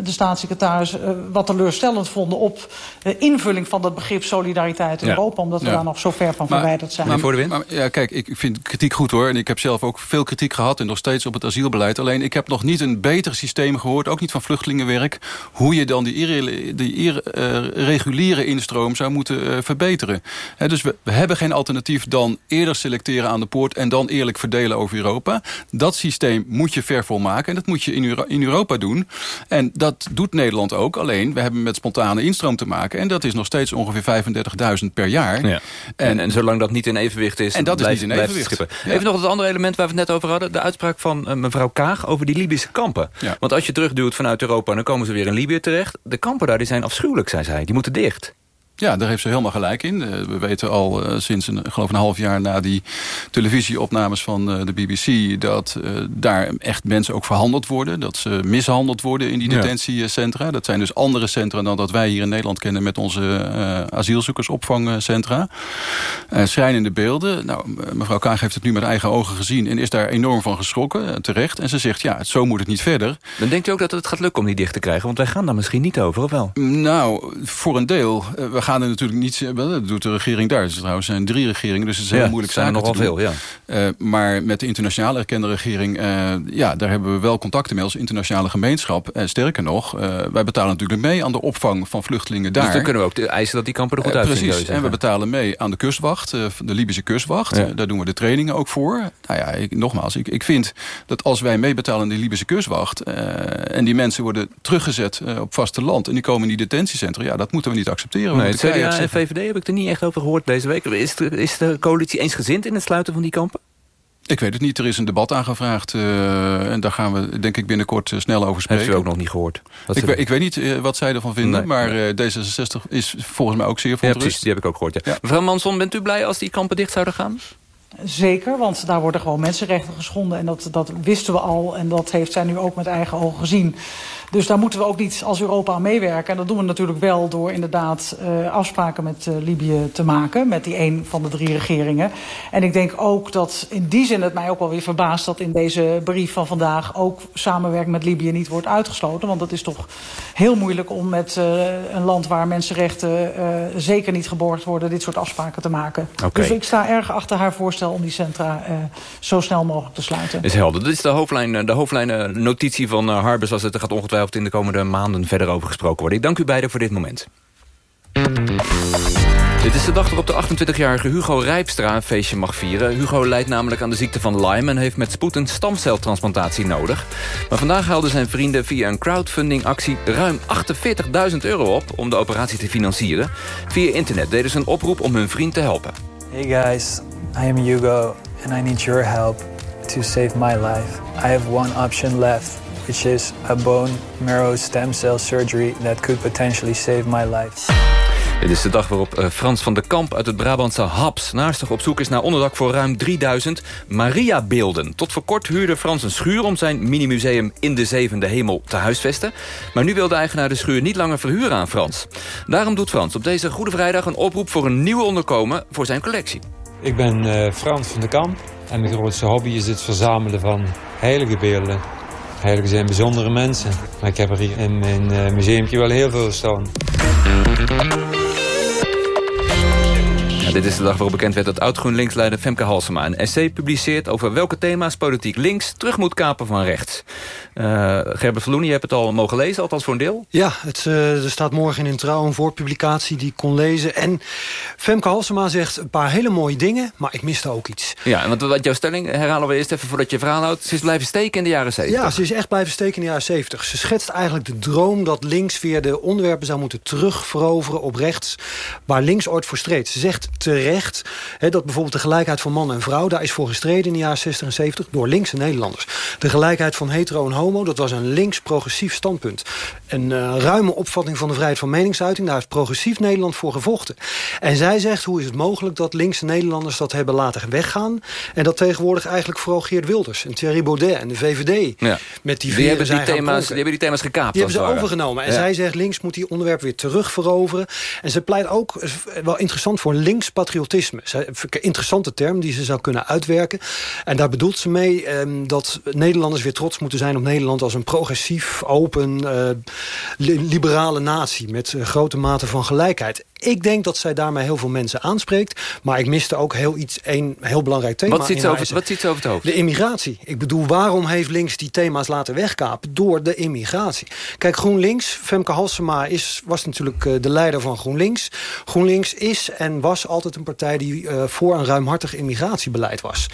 de staatssecretaris... wat teleurstellend vonden op invulling van dat begrip solidariteit in ja. Europa. Omdat we ja. daar nog zo ver van maar, verwijderd zijn. Maar, maar, maar, ja, kijk, ik vind kritiek goed hoor. En ik heb zelf ook veel kritiek gehad en nog steeds op het asielbeleid. Alleen ik heb nog niet een beter systeem gehoord, ook niet van vluchtelingenwerk... hoe je dan die, die irre, reguliere instroom zou moeten verbeteren. He, dus we, we hebben geen alternatief dan eerder selecteren aan de poort... en dan eerlijk verdelen over Europa. Dat systeem moet je ver volmaken en dat moet je in, Euro in Europa doen. En dat doet Nederland ook. Alleen, we hebben met spontane instroom te maken... en dat is nog steeds ongeveer 35.000 per jaar. Ja. En, en, en, zolang dat niet in evenwicht is... En dat blijft, is niet in evenwicht. Ja. Even nog het andere element waar we het net over hadden. De uitspraak van uh, mevrouw Kaag over die Libische kampen. Ja. Want als je terugduwt vanuit Europa... dan komen ze weer in Libië terecht. De kampen daar die zijn afschuwelijk, zei zij. Die moeten dicht. Ja, daar heeft ze helemaal gelijk in. Uh, we weten al uh, sinds een, geloof een half jaar na die televisieopnames van uh, de BBC... dat daar echt mensen ook verhandeld worden. Dat ze mishandeld worden in die detentiecentra. Dat zijn dus andere centra dan dat wij hier in Nederland kennen... met onze asielzoekersopvangcentra. schrijnende beelden. Nou, mevrouw Kaag heeft het nu met eigen ogen gezien... en is daar enorm van geschrokken, terecht. En ze zegt, ja, zo moet het niet verder. Dan denkt u ook dat het gaat lukken om die dicht te krijgen? Want wij gaan daar misschien niet over, of wel? Nou, voor een deel. we gaan er natuurlijk niet... Dat doet de regering daar. Dus trouwens zijn drie regeringen, dus het is heel Ja, moeilijk zijn er nogal veel, ja. Uh, maar met de internationaal erkende regering... Uh, ja, daar hebben we wel contacten mee als internationale gemeenschap. Uh, sterker nog, wij betalen natuurlijk mee aan de opvang van vluchtelingen daar. Dus dan kunnen we ook eisen dat die kampen er goed uitzien. Precies, en we betalen mee aan de kustwacht, de Libische kustwacht. Ja. daar doen we de trainingen ook voor. Nou ja, ik, nogmaals, ik, ik vind dat als wij meebetalen aan de Libische kustwacht... en die mensen worden teruggezet op vasteland... en die komen in die detentiecentra, ja, dat moeten we niet accepteren. Nee, CDA en VVD heb ik er niet echt over gehoord deze week. Is de, is de coalitie eensgezind in het sluiten van die kampen? Ik weet het niet. Er is een debat aangevraagd. uh, en daar gaan we denk ik binnenkort uh, snel over spreken. Heeft u ook nog niet gehoord? Ik, we- ik weet niet uh, wat zij ervan vinden. Nee, maar uh, D66 is volgens mij ook zeer Ja, precies. Die heb ik ook gehoord. Ja. Mevrouw Manson, bent u blij als die kampen dicht zouden gaan? Zeker, want daar worden gewoon mensenrechten geschonden. En dat, dat wisten we al en dat heeft zij nu ook met eigen ogen gezien. Dus daar moeten we ook niet als Europa aan meewerken. En dat doen we natuurlijk wel door inderdaad uh, afspraken met uh, Libië te maken. Met die een van de drie regeringen. En ik denk ook dat in die zin het mij ook wel weer verbaast... dat in deze brief van vandaag ook samenwerking met Libië niet wordt uitgesloten. Want dat is toch heel moeilijk om met uh, een land waar mensenrechten zeker niet geborgd worden... dit soort afspraken te maken. Dus ik sta erg achter haar voorstel om die centra zo snel mogelijk te sluiten. Is helder. Dit is de hoofdlijn, de hoofdlijn notitie van Harbers. Als het gaat ongetwijfeld in de komende maanden verder over gesproken worden. Ik dank u beiden voor dit moment. Dit is de dag waarop de 28-jarige Hugo Rijpstra een feestje mag vieren. Hugo lijdt namelijk aan de ziekte van Lyme... en heeft met spoed een stamceltransplantatie nodig. Maar vandaag haalden zijn vrienden via een crowdfunding-actie... ruim 48.000 euro op om de operatie te financieren. Via internet deden ze een oproep om hun vriend te helpen. Hey guys, I am Hugo and I need your help to save my life. I have one option left, which is a bone marrow stem cell surgery that could potentially save my life. Dit is de dag waarop uh, Frans van de Kamp uit het Brabantse Haps... naastig op zoek is naar onderdak voor ruim 3000 Maria-beelden. Tot voor kort huurde Frans een schuur om zijn minimuseum in de zevende hemel te huisvesten. Maar nu wil de eigenaar de schuur niet langer verhuren aan Frans. Daarom doet Frans op deze Goede Vrijdag een oproep voor een nieuw onderkomen voor zijn collectie. Ik ben uh, Frans van de Kamp en mijn grootste hobby is het verzamelen van heilige beelden. Heiligen zijn bijzondere mensen, maar ik heb er hier in mijn uh, museumpje wel heel veel staan. Dit is de dag waarop bekend werd dat oud-GroenLinks-leider Femke Halsema... een essay publiceert over welke thema's politiek links terug moet kapen van rechts. Uh, Gerber Verloen, je hebt het al mogen lezen, althans voor een deel. Ja, het, uh, er staat morgen in een trouw een voorpublicatie die ik kon lezen. En Femke Halsema zegt een paar hele mooie dingen, maar ik miste ook iets. Ja, en wat, wat jouw stelling, herhalen we eerst even voordat je verhaal houdt. Ze is blijven steken in de jaren 70. Ja, ze is echt blijven steken in de jaren 70. Ze schetst eigenlijk de droom dat links weer de onderwerpen zou moeten terugveroveren op rechts... waar links ooit voor streed. Ze zegt terecht hè, dat bijvoorbeeld de gelijkheid van man en vrouw... daar is voor gestreden in de jaren 60 en 70 door linkse Nederlanders. De gelijkheid van hetero en homo, dat was een links-progressief standpunt. Een uh, ruime opvatting van de vrijheid van meningsuiting... daar is progressief Nederland voor gevochten. En zij zegt, hoe is het mogelijk dat linkse Nederlanders dat hebben laten weggaan... en dat tegenwoordig eigenlijk vooral Geert Wilders en Thierry Baudet en de VVD... Ja. met die, die, hebben die, thema's, die hebben die thema's gekaapt. Die hebben ze overgenomen. En ja. zij zegt, links moet die onderwerp weer terugveroveren. En ze pleit ook, wel interessant voor links patriotisme. Een interessante term die ze zou kunnen uitwerken. En daar bedoelt ze mee um, dat Nederlanders weer trots moeten zijn op Nederland... als een progressief, open, uh, liberale natie... met uh, grote mate van gelijkheid. Ik denk dat zij daarmee heel veel mensen aanspreekt. Maar ik miste ook heel iets, een heel belangrijk thema. Wat ziet, ze over, wat ziet ze over het hoofd? De immigratie. Ik bedoel, waarom heeft links die thema's laten wegkapen? Door de immigratie. Kijk, GroenLinks, Femke Halsema is, was natuurlijk uh, de leider van GroenLinks. GroenLinks is en was altijd een partij die uh, voor een ruimhartig immigratiebeleid was.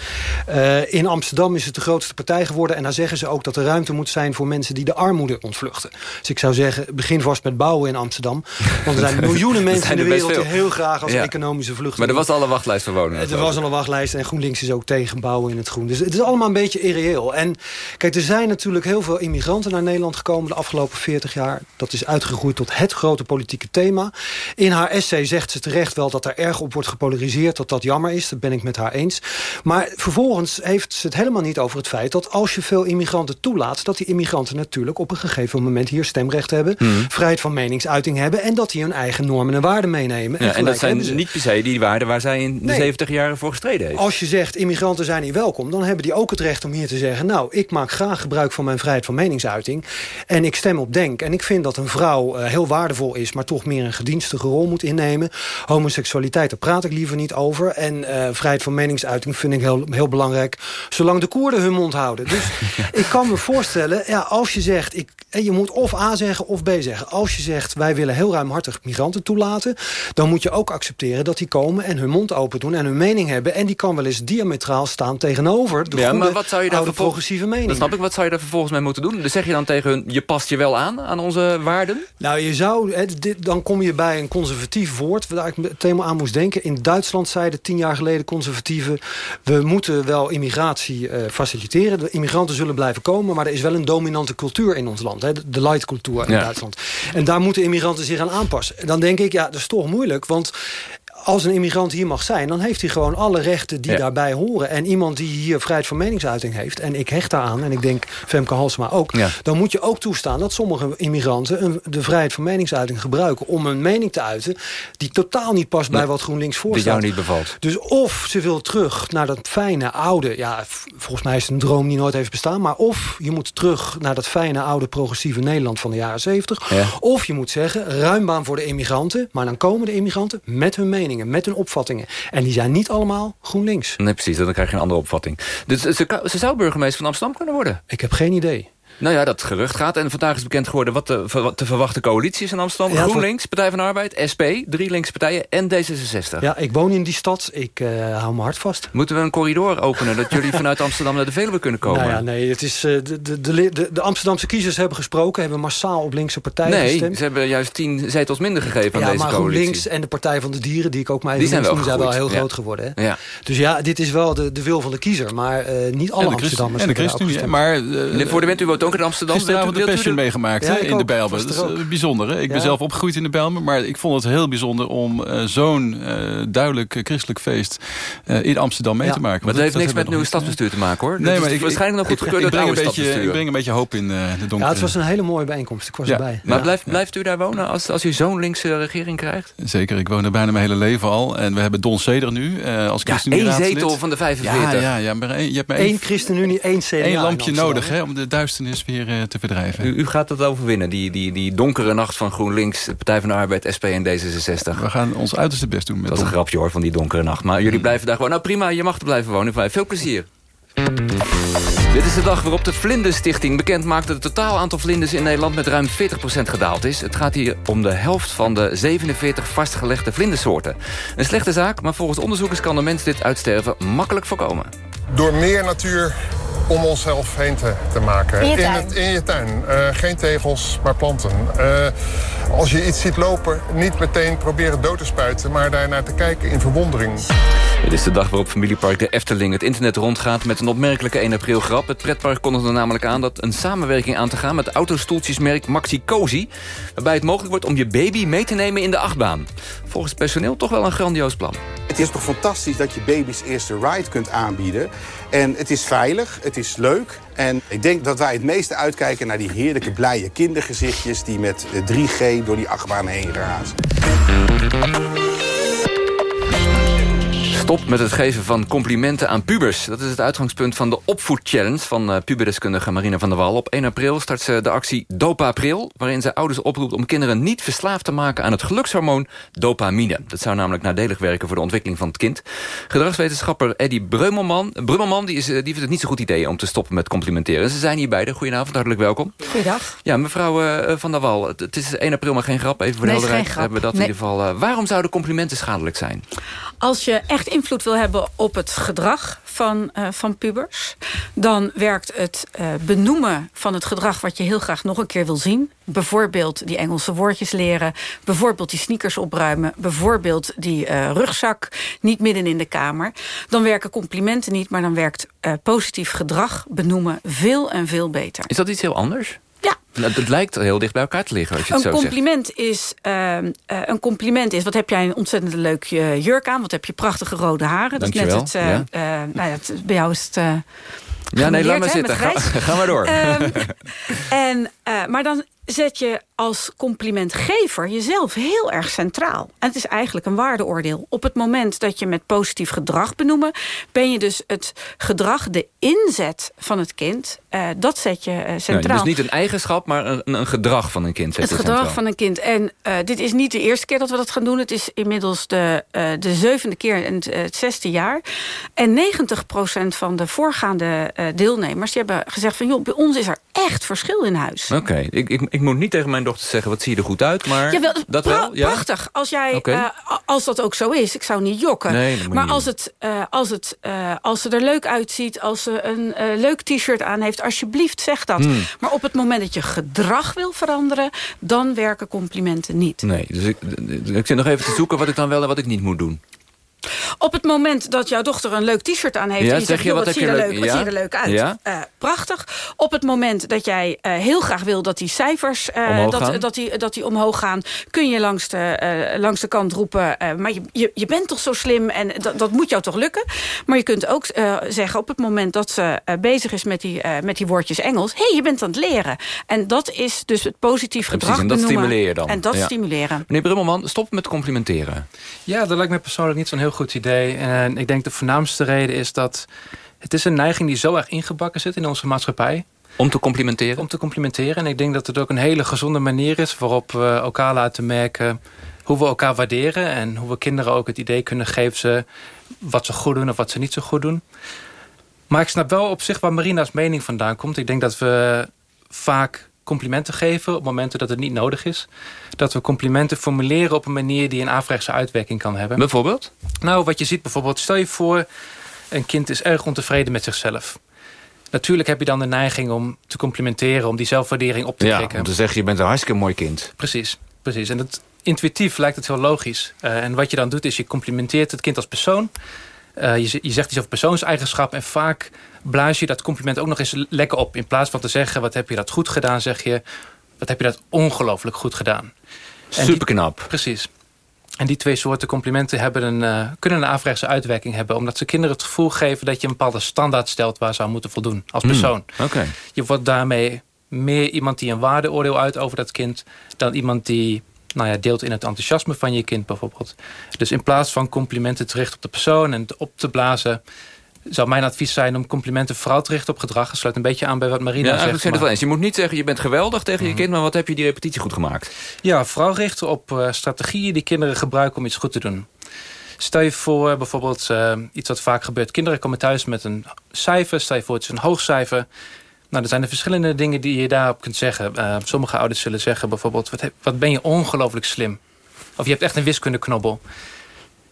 Uh, in Amsterdam is het de grootste partij geworden. En daar zeggen ze ook dat er ruimte moet zijn voor mensen die de armoede ontvluchten. Dus ik zou zeggen, begin vast met bouwen in Amsterdam. Want er zijn miljoenen mensen in de wereld heel graag als ja. economische vlucht. Maar er was al een wachtlijst voor wonen. Er was al een wachtlijst en GroenLinks is ook tegen bouwen in het groen. Dus het is allemaal een beetje irreëel. En kijk, er zijn natuurlijk heel veel immigranten naar Nederland gekomen de afgelopen 40 jaar. Dat is uitgegroeid tot het grote politieke thema. In haar essay zegt ze terecht wel dat er erg op wordt gepolariseerd. Dat dat jammer is, dat ben ik met haar eens. Maar vervolgens heeft ze het helemaal niet over het feit... dat als je veel immigranten toelaat... dat die immigranten natuurlijk op een gegeven moment hier stemrecht hebben... Hmm. vrijheid van meningsuiting hebben... en dat die hun eigen normen en waarden meenemen. Ja, en, dat zijn niet per se die waarden waar zij in de nee. 70 jaren voor gestreden heeft. Als je zegt, immigranten zijn hier welkom... dan hebben die ook het recht om hier te zeggen... nou, ik maak graag gebruik van mijn vrijheid van meningsuiting... en ik stem op denk. En ik vind dat een vrouw uh, heel waardevol is... maar toch meer een gedienstige rol moet innemen. Homoseksualiteit, daar praat ik liever niet over. En uh, vrijheid van meningsuiting vind ik heel, heel belangrijk... zolang de Koerden hun mond houden. Dus ik kan me voorstellen, ja, als je zegt... Ik, je moet of A zeggen of B zeggen. Als je zegt, wij willen heel ruimhartig migranten toelaten... dan moet je ook accepteren dat die komen en hun mond open doen... en hun mening hebben. En die kan wel eens diametraal staan tegenover de ja, goede, maar wat zou je daar progressieve mening. Dat snap ik. Wat zou je daar vervolgens mee moeten doen? Dus zeg je dan tegen hun, je past je wel aan, aan onze waarden? Nou, je zou, hè, dit, dan kom je bij een conservatief woord... waar ik het thema aan moest denken. In Duitsland zeiden tien jaar geleden conservatieven... we moeten wel immigratie uh, faciliteren. De immigranten zullen blijven komen... maar er is wel een dominante cultuur in ons land. Hè, de light cultuur in Ja. Duitsland. En daar moeten immigranten zich aan aanpassen. Dan denk ik, ja, is toch moeilijk, want als een immigrant hier mag zijn... dan heeft hij gewoon alle rechten die Ja. daarbij horen. En iemand die hier vrijheid van meningsuiting heeft... en ik hecht daaraan, en ik denk Femke Halsema ook... Ja. dan moet je ook toestaan dat sommige immigranten... de vrijheid van meningsuiting gebruiken... om een mening te uiten die totaal niet past bij wat GroenLinks Die voorstelt. jou niet bevalt. Dus of ze wil terug naar dat fijne oude... ja, volgens mij is het een droom die nooit heeft bestaan... maar of je moet terug naar dat fijne oude progressieve Nederland van de jaren 70... Ja. of je moet zeggen, ruim baan voor de immigranten... maar dan komen de immigranten met hun meningen, met hun opvattingen. En die zijn niet allemaal GroenLinks. Nee, precies. Dan krijg je een andere opvatting. Dus ze zou burgemeester van Amsterdam kunnen worden. Ik heb geen idee. Nou ja, dat gerucht gaat. En vandaag is bekend geworden wat de te verwachten coalitie is in Amsterdam. Ja, GroenLinks, Partij van de Arbeid, SP, drie linkse partijen en D66. Ja, ik woon in die stad. Ik eh, hou mijn hart vast. Moeten we een corridor openen dat jullie vanuit Amsterdam naar de Veluwe kunnen komen? Nou ja, nee, het is, eh, de, de, de, de, de Amsterdamse kiezers hebben gesproken... hebben massaal op linkse partijen nee, gestemd. ze hebben juist tien zetels minder gegeven aan Ja, deze maar coalitie. GroenLinks en de Partij van de Dieren... die ik ook maar Die zijn wel zijn wel heel groot ja. geworden. Hè? Ja. Dus ja, dit is wel de, de wil van de kiezer. Maar eh, niet alle en Amsterdammers en de ChristenUnie. Maar, Voor de bent u woont ook in Amsterdam. Gisteravond de Passion meegemaakt Ja, in de. Bijlmer. Dat is eh, bijzonder. Hè? Ik ben Ja. zelf opgegroeid in de Bijlmer. Maar ik vond het heel bijzonder om eh, zo'n eh, duidelijk christelijk feest eh, in Amsterdam mee Ja. te maken. Maar dat heeft niks met hebben we nieuw nog stadsbestuur te maken, hoor. Nee, maar is ik, waarschijnlijk nog goed gekeurd ik, door het breng oude een beetje, stadsbestuur. ik breng een beetje hoop in eh, de donkere... Ja, het was een hele mooie bijeenkomst. Ik was Ja. erbij. Maar Ja. blijft, blijft u daar wonen als, als u zo'n linkse regering krijgt? Zeker, ik woon er bijna mijn hele leven al. En we hebben Don Seder nu eh, als Ja, ChristenUnie één raadslid. zetel van de 45. Ja, ja, ja maar één- je hebt maar één, Eén ChristenUnie, één CDA. één in lampje nodig hè? hè, om de duisternis sfeer eh, te verdrijven. U, u gaat het overwinnen, die, die, die donkere nacht van GroenLinks... de Partij van de Arbeid, SP en D66. We gaan ons uiterste best doen. Met dat is een grapje hoor, van die donkere nacht. Maar jullie blijven daar gewoon... Nou prima, je mag er blijven wonen. Veel plezier. Dit is de dag waarop de Vlinderstichting bekend maakt... dat het totaal aantal vlinders in Nederland met ruim 40% gedaald is. Het gaat hier om de helft van de 47 vastgelegde vlindersoorten. Een slechte zaak, maar volgens onderzoekers kan de mens dit uitsterven makkelijk voorkomen. Door meer natuur om onszelf heen te, te maken. In je tuin? het, in je tuin. Uh, geen tegels, maar planten. Uh, als je iets ziet lopen, niet meteen proberen dood te spuiten... maar daarnaar te kijken in verwondering. Dit is de dag waarop familiepark de Efteling het internet rondgaat... met een opmerkelijke 1 april grap. Het pretpark kondigde namelijk aan dat een samenwerking aan te gaan... met autostoeltjesmerk Maxi Cozy... waarbij het mogelijk wordt om je baby mee te nemen in de achtbaan. Volgens het personeel toch wel een grandioos plan. Het is toch fantastisch dat je baby's eerste ride kunt aanbieden. En het is veilig, het is leuk. En ik denk dat wij het meeste uitkijken naar die heerlijke blije kindergezichtjes... die met 3G door die achtbaan heen razen. Stop met het geven van complimenten aan pubers. Dat is het uitgangspunt van de opvoedchallenge van uh, puberdeskundige Marina van der Wal. Op 1 april start ze de actie Dopa April... waarin ze ouders oproept om kinderen niet verslaafd te maken... aan het gelukshormoon dopamine. Dat zou namelijk nadelig werken voor de ontwikkeling van het kind. Gedragswetenschapper Eddie Brummelman, Brummelman die, is, die vindt het niet zo'n goed idee... om te stoppen met complimenteren. Ze zijn hier beide. Goedenavond, hartelijk welkom. Goeiedag. Ja, mevrouw uh, van der Wal, het, is 1 april maar geen grap. Even voor de nee, helderheid hebben we dat nee. in ieder geval. Waarom zouden complimenten schadelijk zijn? Als je echt invloed wil hebben op het gedrag van, uh, van pubers... dan werkt het uh, benoemen van het gedrag wat je heel graag nog een keer wil zien. Bijvoorbeeld die Engelse woordjes leren. Bijvoorbeeld die sneakers opruimen. Bijvoorbeeld die uh, rugzak niet midden in de kamer. Dan werken complimenten niet, maar dan werkt positief gedrag benoemen veel en veel beter. Is dat iets heel anders? Het lijkt heel dicht bij elkaar te liggen als je het een zo compliment zegt. Is, uh, een compliment is, wat heb jij een ontzettend leuk jurk aan. Wat heb je prachtige rode haren. Dat Dankjewel. is net het, uh, ja. nou ja, het, bij jou is het... ja, nee, laat maar zitten. Ga, ga, maar door. Um, en, maar dan zet je als complimentgever jezelf heel erg centraal. En het is eigenlijk een waardeoordeel. Op het moment dat je met positief gedrag benoemen... ben je dus het gedrag, de inzet van het kind... Uh, dat zet je uh, centraal. Nee, dus niet een eigenschap, maar een, een gedrag van een kind zet Het gedrag centraal. van een kind. En uh, dit is niet de eerste keer dat we dat gaan doen. Het is inmiddels de, de zevende keer en het, het zesde jaar. En 90% van de voorgaande deelnemers... die hebben gezegd van... joh, bij ons is er echt verschil in huis. Oké, okay. ik, ik, ik moet niet tegen mijn dochter zeggen... wat zie je er goed uit, maar ja, wel, dat pra wel? Ja? Prachtig. Als, jij, okay. uh, als dat ook zo is, ik zou niet jokken. Nee, maar niet als, het, uh, als, het, uh, als ze er leuk uitziet, als ze een leuk t-shirt aan heeft... alsjeblieft, zeg dat. Hmm. Maar op het moment dat je gedrag wil veranderen... dan werken complimenten niet. Nee, dus ik, ik zit nog even te zoeken wat ik dan wel en wat ik niet moet doen. Op het moment dat jouw dochter een leuk t-shirt aan heeft... Ja, en je zeg zegt, je, wat wat, zie er leuk- leuk, wat ja? zie je er leuk uit. Ja? Eh, prachtig. Op het moment dat jij eh, heel graag wil dat die cijfers eh, Omhoog gaan. dat, dat, die, dat die omhoog gaan... kun je langs de, eh, langs de kant roepen... eh, maar je, je, je bent toch zo slim en dat, dat moet jou toch lukken. Maar je kunt ook eh, zeggen op het moment dat ze eh, bezig is met die, eh, met die woordjes Engels... hé, hey, je bent aan het leren. En dat is dus het positief gedrag precies, en dat benoemen. stimuleer je dan. En dat Ja. stimuleren. Meneer Brummelman, stop met complimenteren. Ja, dat lijkt me persoonlijk niet zo'n heel goed idee. En ik denk de voornaamste reden is dat... het is een neiging die zo erg ingebakken zit in onze maatschappij. Om te complimenteren? Om te complimenteren. En ik denk dat het ook een hele gezonde manier is... waarop we elkaar laten merken hoe we elkaar waarderen... en hoe we kinderen ook het idee kunnen geven... Ze wat ze goed doen of wat ze niet zo goed doen. Maar ik snap wel op zich waar Marina's mening vandaan komt. Ik denk dat we vaak complimenten geven op momenten dat het niet nodig is. Dat we complimenten formuleren op een manier die een averechtse uitwerking kan hebben. Bijvoorbeeld? Nou, wat je ziet bijvoorbeeld, stel je voor... een kind is erg ontevreden met zichzelf. Natuurlijk heb je dan de neiging om te complimenteren... om die zelfwaardering op te Ja, krikken. om te zeggen, je bent een hartstikke mooi kind. Precies, precies. En dat, intuïtief lijkt het heel logisch. Uh, en wat je dan doet, is je complimenteert het kind als persoon. Uh, je, je zegt iets over persoonseigenschap... en vaak blaas je dat compliment ook nog eens lekker op. In plaats van te zeggen, wat heb je dat goed gedaan... zeg je, wat heb je dat ongelooflijk goed gedaan. Superknap. Precies. En die twee soorten complimenten hebben een, uh, kunnen een averechtse uitwerking hebben. Omdat ze kinderen het gevoel geven dat je een bepaalde standaard stelt... waar ze aan moeten voldoen als persoon. Mm, Oké. Je wordt daarmee meer iemand die een waardeoordeel uit over dat kind... dan iemand die nou ja, deelt in het enthousiasme van je kind bijvoorbeeld. Dus in plaats van complimenten te richten op de persoon... en op te blazen, zou mijn advies zijn om complimenten vooral te richten op gedrag. Dat sluit een beetje aan bij wat Marina Ja, zegt. maar- wel eens. Je moet niet zeggen, je bent geweldig tegen je kind... maar wat heb je die repetitie goed gemaakt? Ja, vooral richten op eh, strategieën die kinderen gebruiken om iets goed te doen. Stel je voor bijvoorbeeld eh, iets wat vaak gebeurt. Kinderen komen thuis met een cijfer. Stel je voor het is een hoog cijfer. Nou, er zijn er verschillende dingen die je daarop kunt zeggen. Eh, sommige ouders zullen zeggen bijvoorbeeld... Wat, heb- wat ben je ongelooflijk slim. Of je hebt echt een wiskundeknobbel.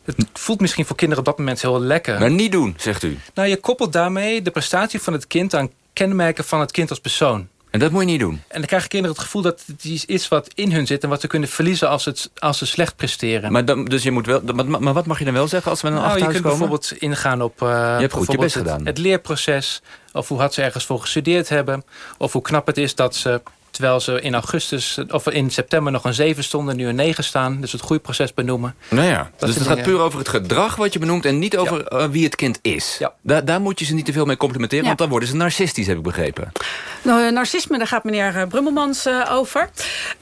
Het voelt misschien voor kinderen op dat moment heel lekker. Maar niet doen, zegt u. Nou, je koppelt daarmee de prestatie van het kind... aan kenmerken van het kind als persoon. En dat moet je niet doen. En dan krijgen kinderen het gevoel dat het iets is wat in hun zit... en wat ze kunnen verliezen als, het, als ze slecht presteren. Maar, dan, dus je moet wel, maar, maar wat mag je dan wel zeggen als we een Nou, acht je thuis kunt komen? bijvoorbeeld ingaan op uh, hebt goed je best het, gedaan. het leerproces. Of hoe hard ze ergens voor gestudeerd hebben. Of hoe knap het is dat ze, terwijl ze in augustus of in september nog een 7 stonden, nu een 9 staan. Dus het groeiproces benoemen. Nou ja, Dat dus het gaat puur over het gedrag wat je benoemt... en niet over eh, wie het kind is. Daar, daar moet je ze niet te veel mee complimenteren... Ja. want dan worden ze narcistisch, heb ik begrepen. Nou, narcisme, daar gaat meneer eh, Brummelmans eh, over.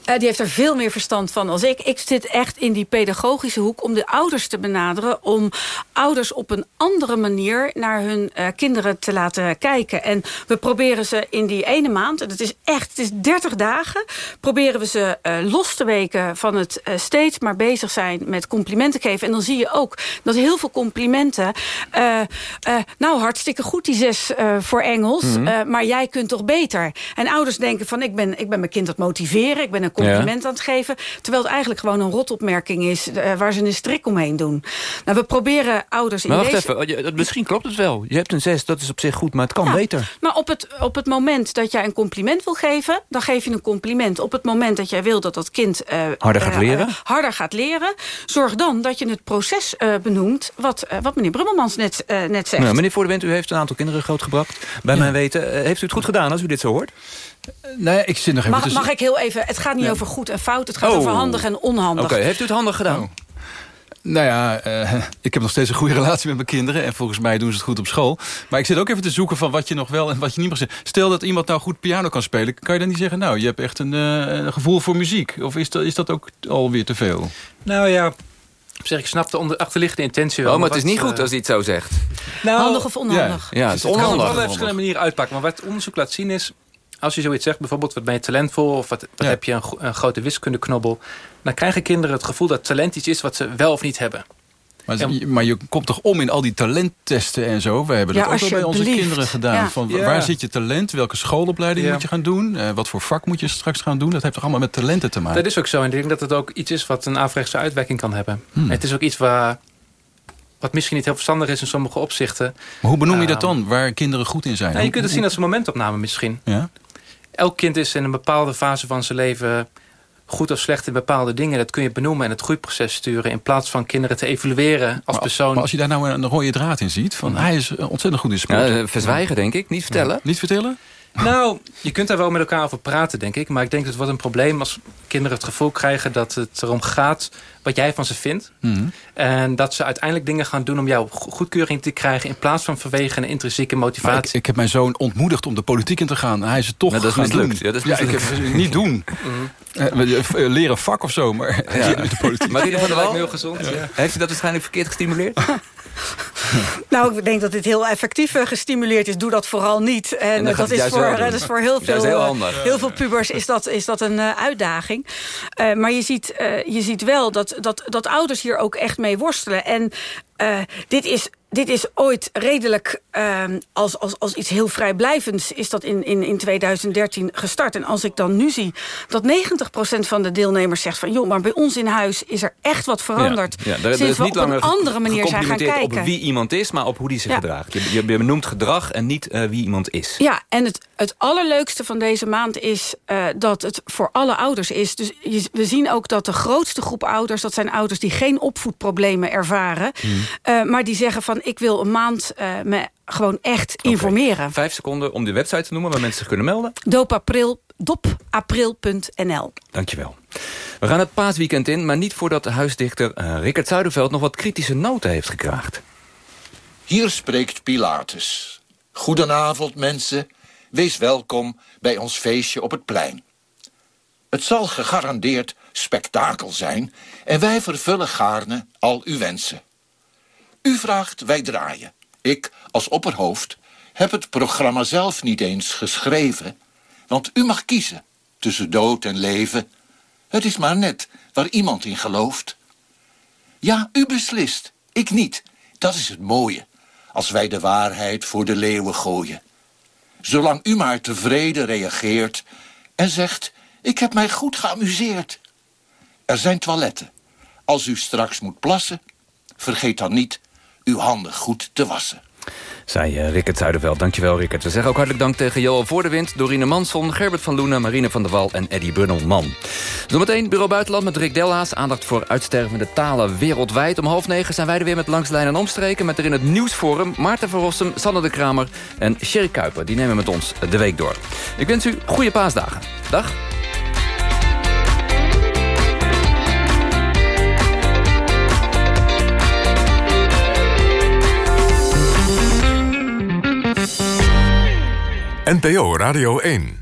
Eh, die heeft er veel meer verstand van als ik. Ik zit echt in die pedagogische hoek om de ouders te benaderen... om ouders op een andere manier naar hun eh, kinderen te laten kijken. En we proberen ze in die ene maand, en het is echt het is 30 dagen... proberen we ze eh, los te weken van het eh, steeds maar bezig zijn met complimenten geven. En dan zie je ook dat heel veel complimenten... eh, nou, hartstikke goed die zes voor Engels, Mhm. maar jij kunt toch beter? En ouders denken van, ik ben, ik ben mijn kind aan het motiveren... ik ben een compliment aan het geven... terwijl het eigenlijk gewoon een rotopmerking is... waar ze een strik omheen doen. Nou, we proberen ouders Maar in wacht deze... even, misschien klopt het wel. Je hebt een 6, dat is op zich goed, maar het kan beter. Maar op het, op het moment dat jij een compliment wil geven... dan geef je een compliment. Op het moment dat jij wil dat dat kind... eh, Harder gaat eh, leren? eh, harder gaat leren. Zorg dan dat je het proces eh, benoemt... wat, wat meneer Brummelmans net, eh, net zegt. Nou, meneer Voordewind, u heeft een aantal kinderen grootgebracht. Bij mijn weten, heeft u het goed gedaan als u dit zo hoort? Nee, ik zit nog even... Mag, mag ik heel even... Het gaat niet Ja. over goed en fout. Het gaat Oh. over handig en onhandig. Oké, heeft u het handig gedaan? Nou ja, eh, ik heb nog steeds een goede relatie met mijn kinderen. En volgens mij doen ze het goed op school. Maar ik zit ook even te zoeken van wat je nog wel en wat je niet mag zeggen. Stel dat iemand nou goed piano kan spelen. Kan je dan niet zeggen, nou, je hebt echt een, eh, een gevoel voor muziek? Of is dat, is dat ook alweer te veel? Nou ja, op zich, ik snap de onder, achterliggende intentie wel. Oh, maar het is niet goed eh, als hij het zo zegt. Nou, Handig of onhandig? Ja, het is kan op onhandig. allerlei verschillende manieren uitpakken. Maar wat het onderzoek laat zien is... als je zoiets zegt, bijvoorbeeld wat ben je talentvol... of wat, wat heb je een, grote wiskundeknobbel... dan krijgen kinderen het gevoel dat talent iets is... wat ze wel of niet hebben. Maar, maar je komt toch om in al die talenttesten en zo? We hebben dat Ja, ook wel bij onze kinderen gedaan. Ja. Van, Ja. Waar zit je talent? Welke schoolopleiding Ja. moet je gaan doen? Eh, wat voor vak moet je straks gaan doen? Dat heeft toch allemaal met talenten te maken? Dat is ook zo. En ik denk dat het ook iets is wat een averechtse uitwerking kan hebben. Hmm. Het is ook iets waar... wat misschien niet heel verstandig is in sommige opzichten. Maar hoe benoem je dat Ehm, dan? Waar kinderen goed in zijn? Nou, je kunt het zien als een momentopname misschien. Ja? Elk kind is in een bepaalde fase van zijn leven goed of slecht in bepaalde dingen. Dat kun je benoemen en het groeiproces sturen... in plaats van kinderen te evalueren als Maar, persoon. maar als je daar nou een rode draad in ziet... van hij is eh, ontzettend goed in sport. Ja, eh, verzwijgen, denk ik. Niet vertellen. Niet vertellen? Nou, je kunt daar wel met elkaar over praten, denk ik. Maar ik denk dat het wordt een probleem als kinderen het gevoel krijgen... dat het erom gaat wat jij van ze vindt. Mhm. En dat ze uiteindelijk dingen gaan doen om jouw go- goedkeuring te krijgen... in plaats van vanwege een intrinsieke Maar motivatie. ik, ik heb mijn zoon ontmoedigd om de politiek in te gaan. Hij is het toch Nou, dat is gaan mislukt. doen. Ja, dat is ik heb het niet doen. We- eh, leren vak of zo, maar Ja. de politiek. Marina van der dat lijkt Wal, me heel gezond. Ja. heeft u dat waarschijnlijk verkeerd gestimuleerd? Nou, ik denk dat dit heel effectief eh, gestimuleerd is. Doe dat vooral niet. En, eh, dat, is voor, dat is voor heel veel, heel eh, heel veel pubers is dat, is dat een uitdaging. Maar je ziet, je ziet wel dat, dat, dat ouders hier ook echt mee worstelen. En dit is dit is ooit redelijk ehm, als, als, als iets heel vrijblijvends... is dat in, in, in 2013 gestart. En als ik dan nu zie dat 90% van de deelnemers zegt van... joh, maar bij ons in huis is er echt wat veranderd. Ja, ja, sinds is we niet op een andere manier zijn gaan kijken. op wie iemand is, maar op hoe die zich Ja. gedraagt. Je, je, benoemt gedrag en niet eh, wie iemand is. Ja, en het, het allerleukste van deze maand is eh, dat het voor alle ouders is. Dus je- we zien ook dat de grootste groep ouders... dat zijn ouders die geen opvoedproblemen ervaren... eh, maar die zeggen van ik wil een maand eh, me gewoon echt informeren. Vijf seconden om de website te noemen waar mensen zich kunnen melden. Dopapril, dopapril.nl Dankjewel. We gaan het paasweekend in, maar niet voordat de huisdichter eh, Rickert Zuiderveld... nog wat kritische noten heeft gekraagd. Hier spreekt Pilatus. Goedenavond, mensen. Wees welkom bij ons feestje op het plein. Het zal gegarandeerd spektakel zijn... en wij vervullen gaarne al uw wensen. U vraagt, wij draaien. Ik, als opperhoofd, heb het programma zelf niet eens geschreven... want u mag kiezen tussen dood en leven. Het is maar net waar iemand in gelooft. Ja, u beslist, ik niet. Dat is het mooie, als wij de waarheid voor de leeuwen gooien. Zolang u maar tevreden reageert en zegt... ik heb mij goed geamuseerd. Er zijn toiletten. Als u straks moet plassen, vergeet dan niet uw handen goed te wassen. Zij uh, Rickert Zuiderveld. Dankjewel, Rickert. We zeggen ook hartelijk dank tegen Johan Voordewind... Dorine Manson, Gerbert van Loenen, Marine van der Wal en Eddie Brunelman. Zometeen Bureau Buitenland met Rick Delhaas. Aandacht voor uitstervende talen wereldwijd. Om half negen zijn wij er weer met Langslijn en Omstreken... met erin het Nieuwsforum, Maarten van Rossum, Sanne de Kramer... en Sherry Kuiper. Die nemen met ons de week door. Ik wens u goede paasdagen. Dag. NPO Radio 1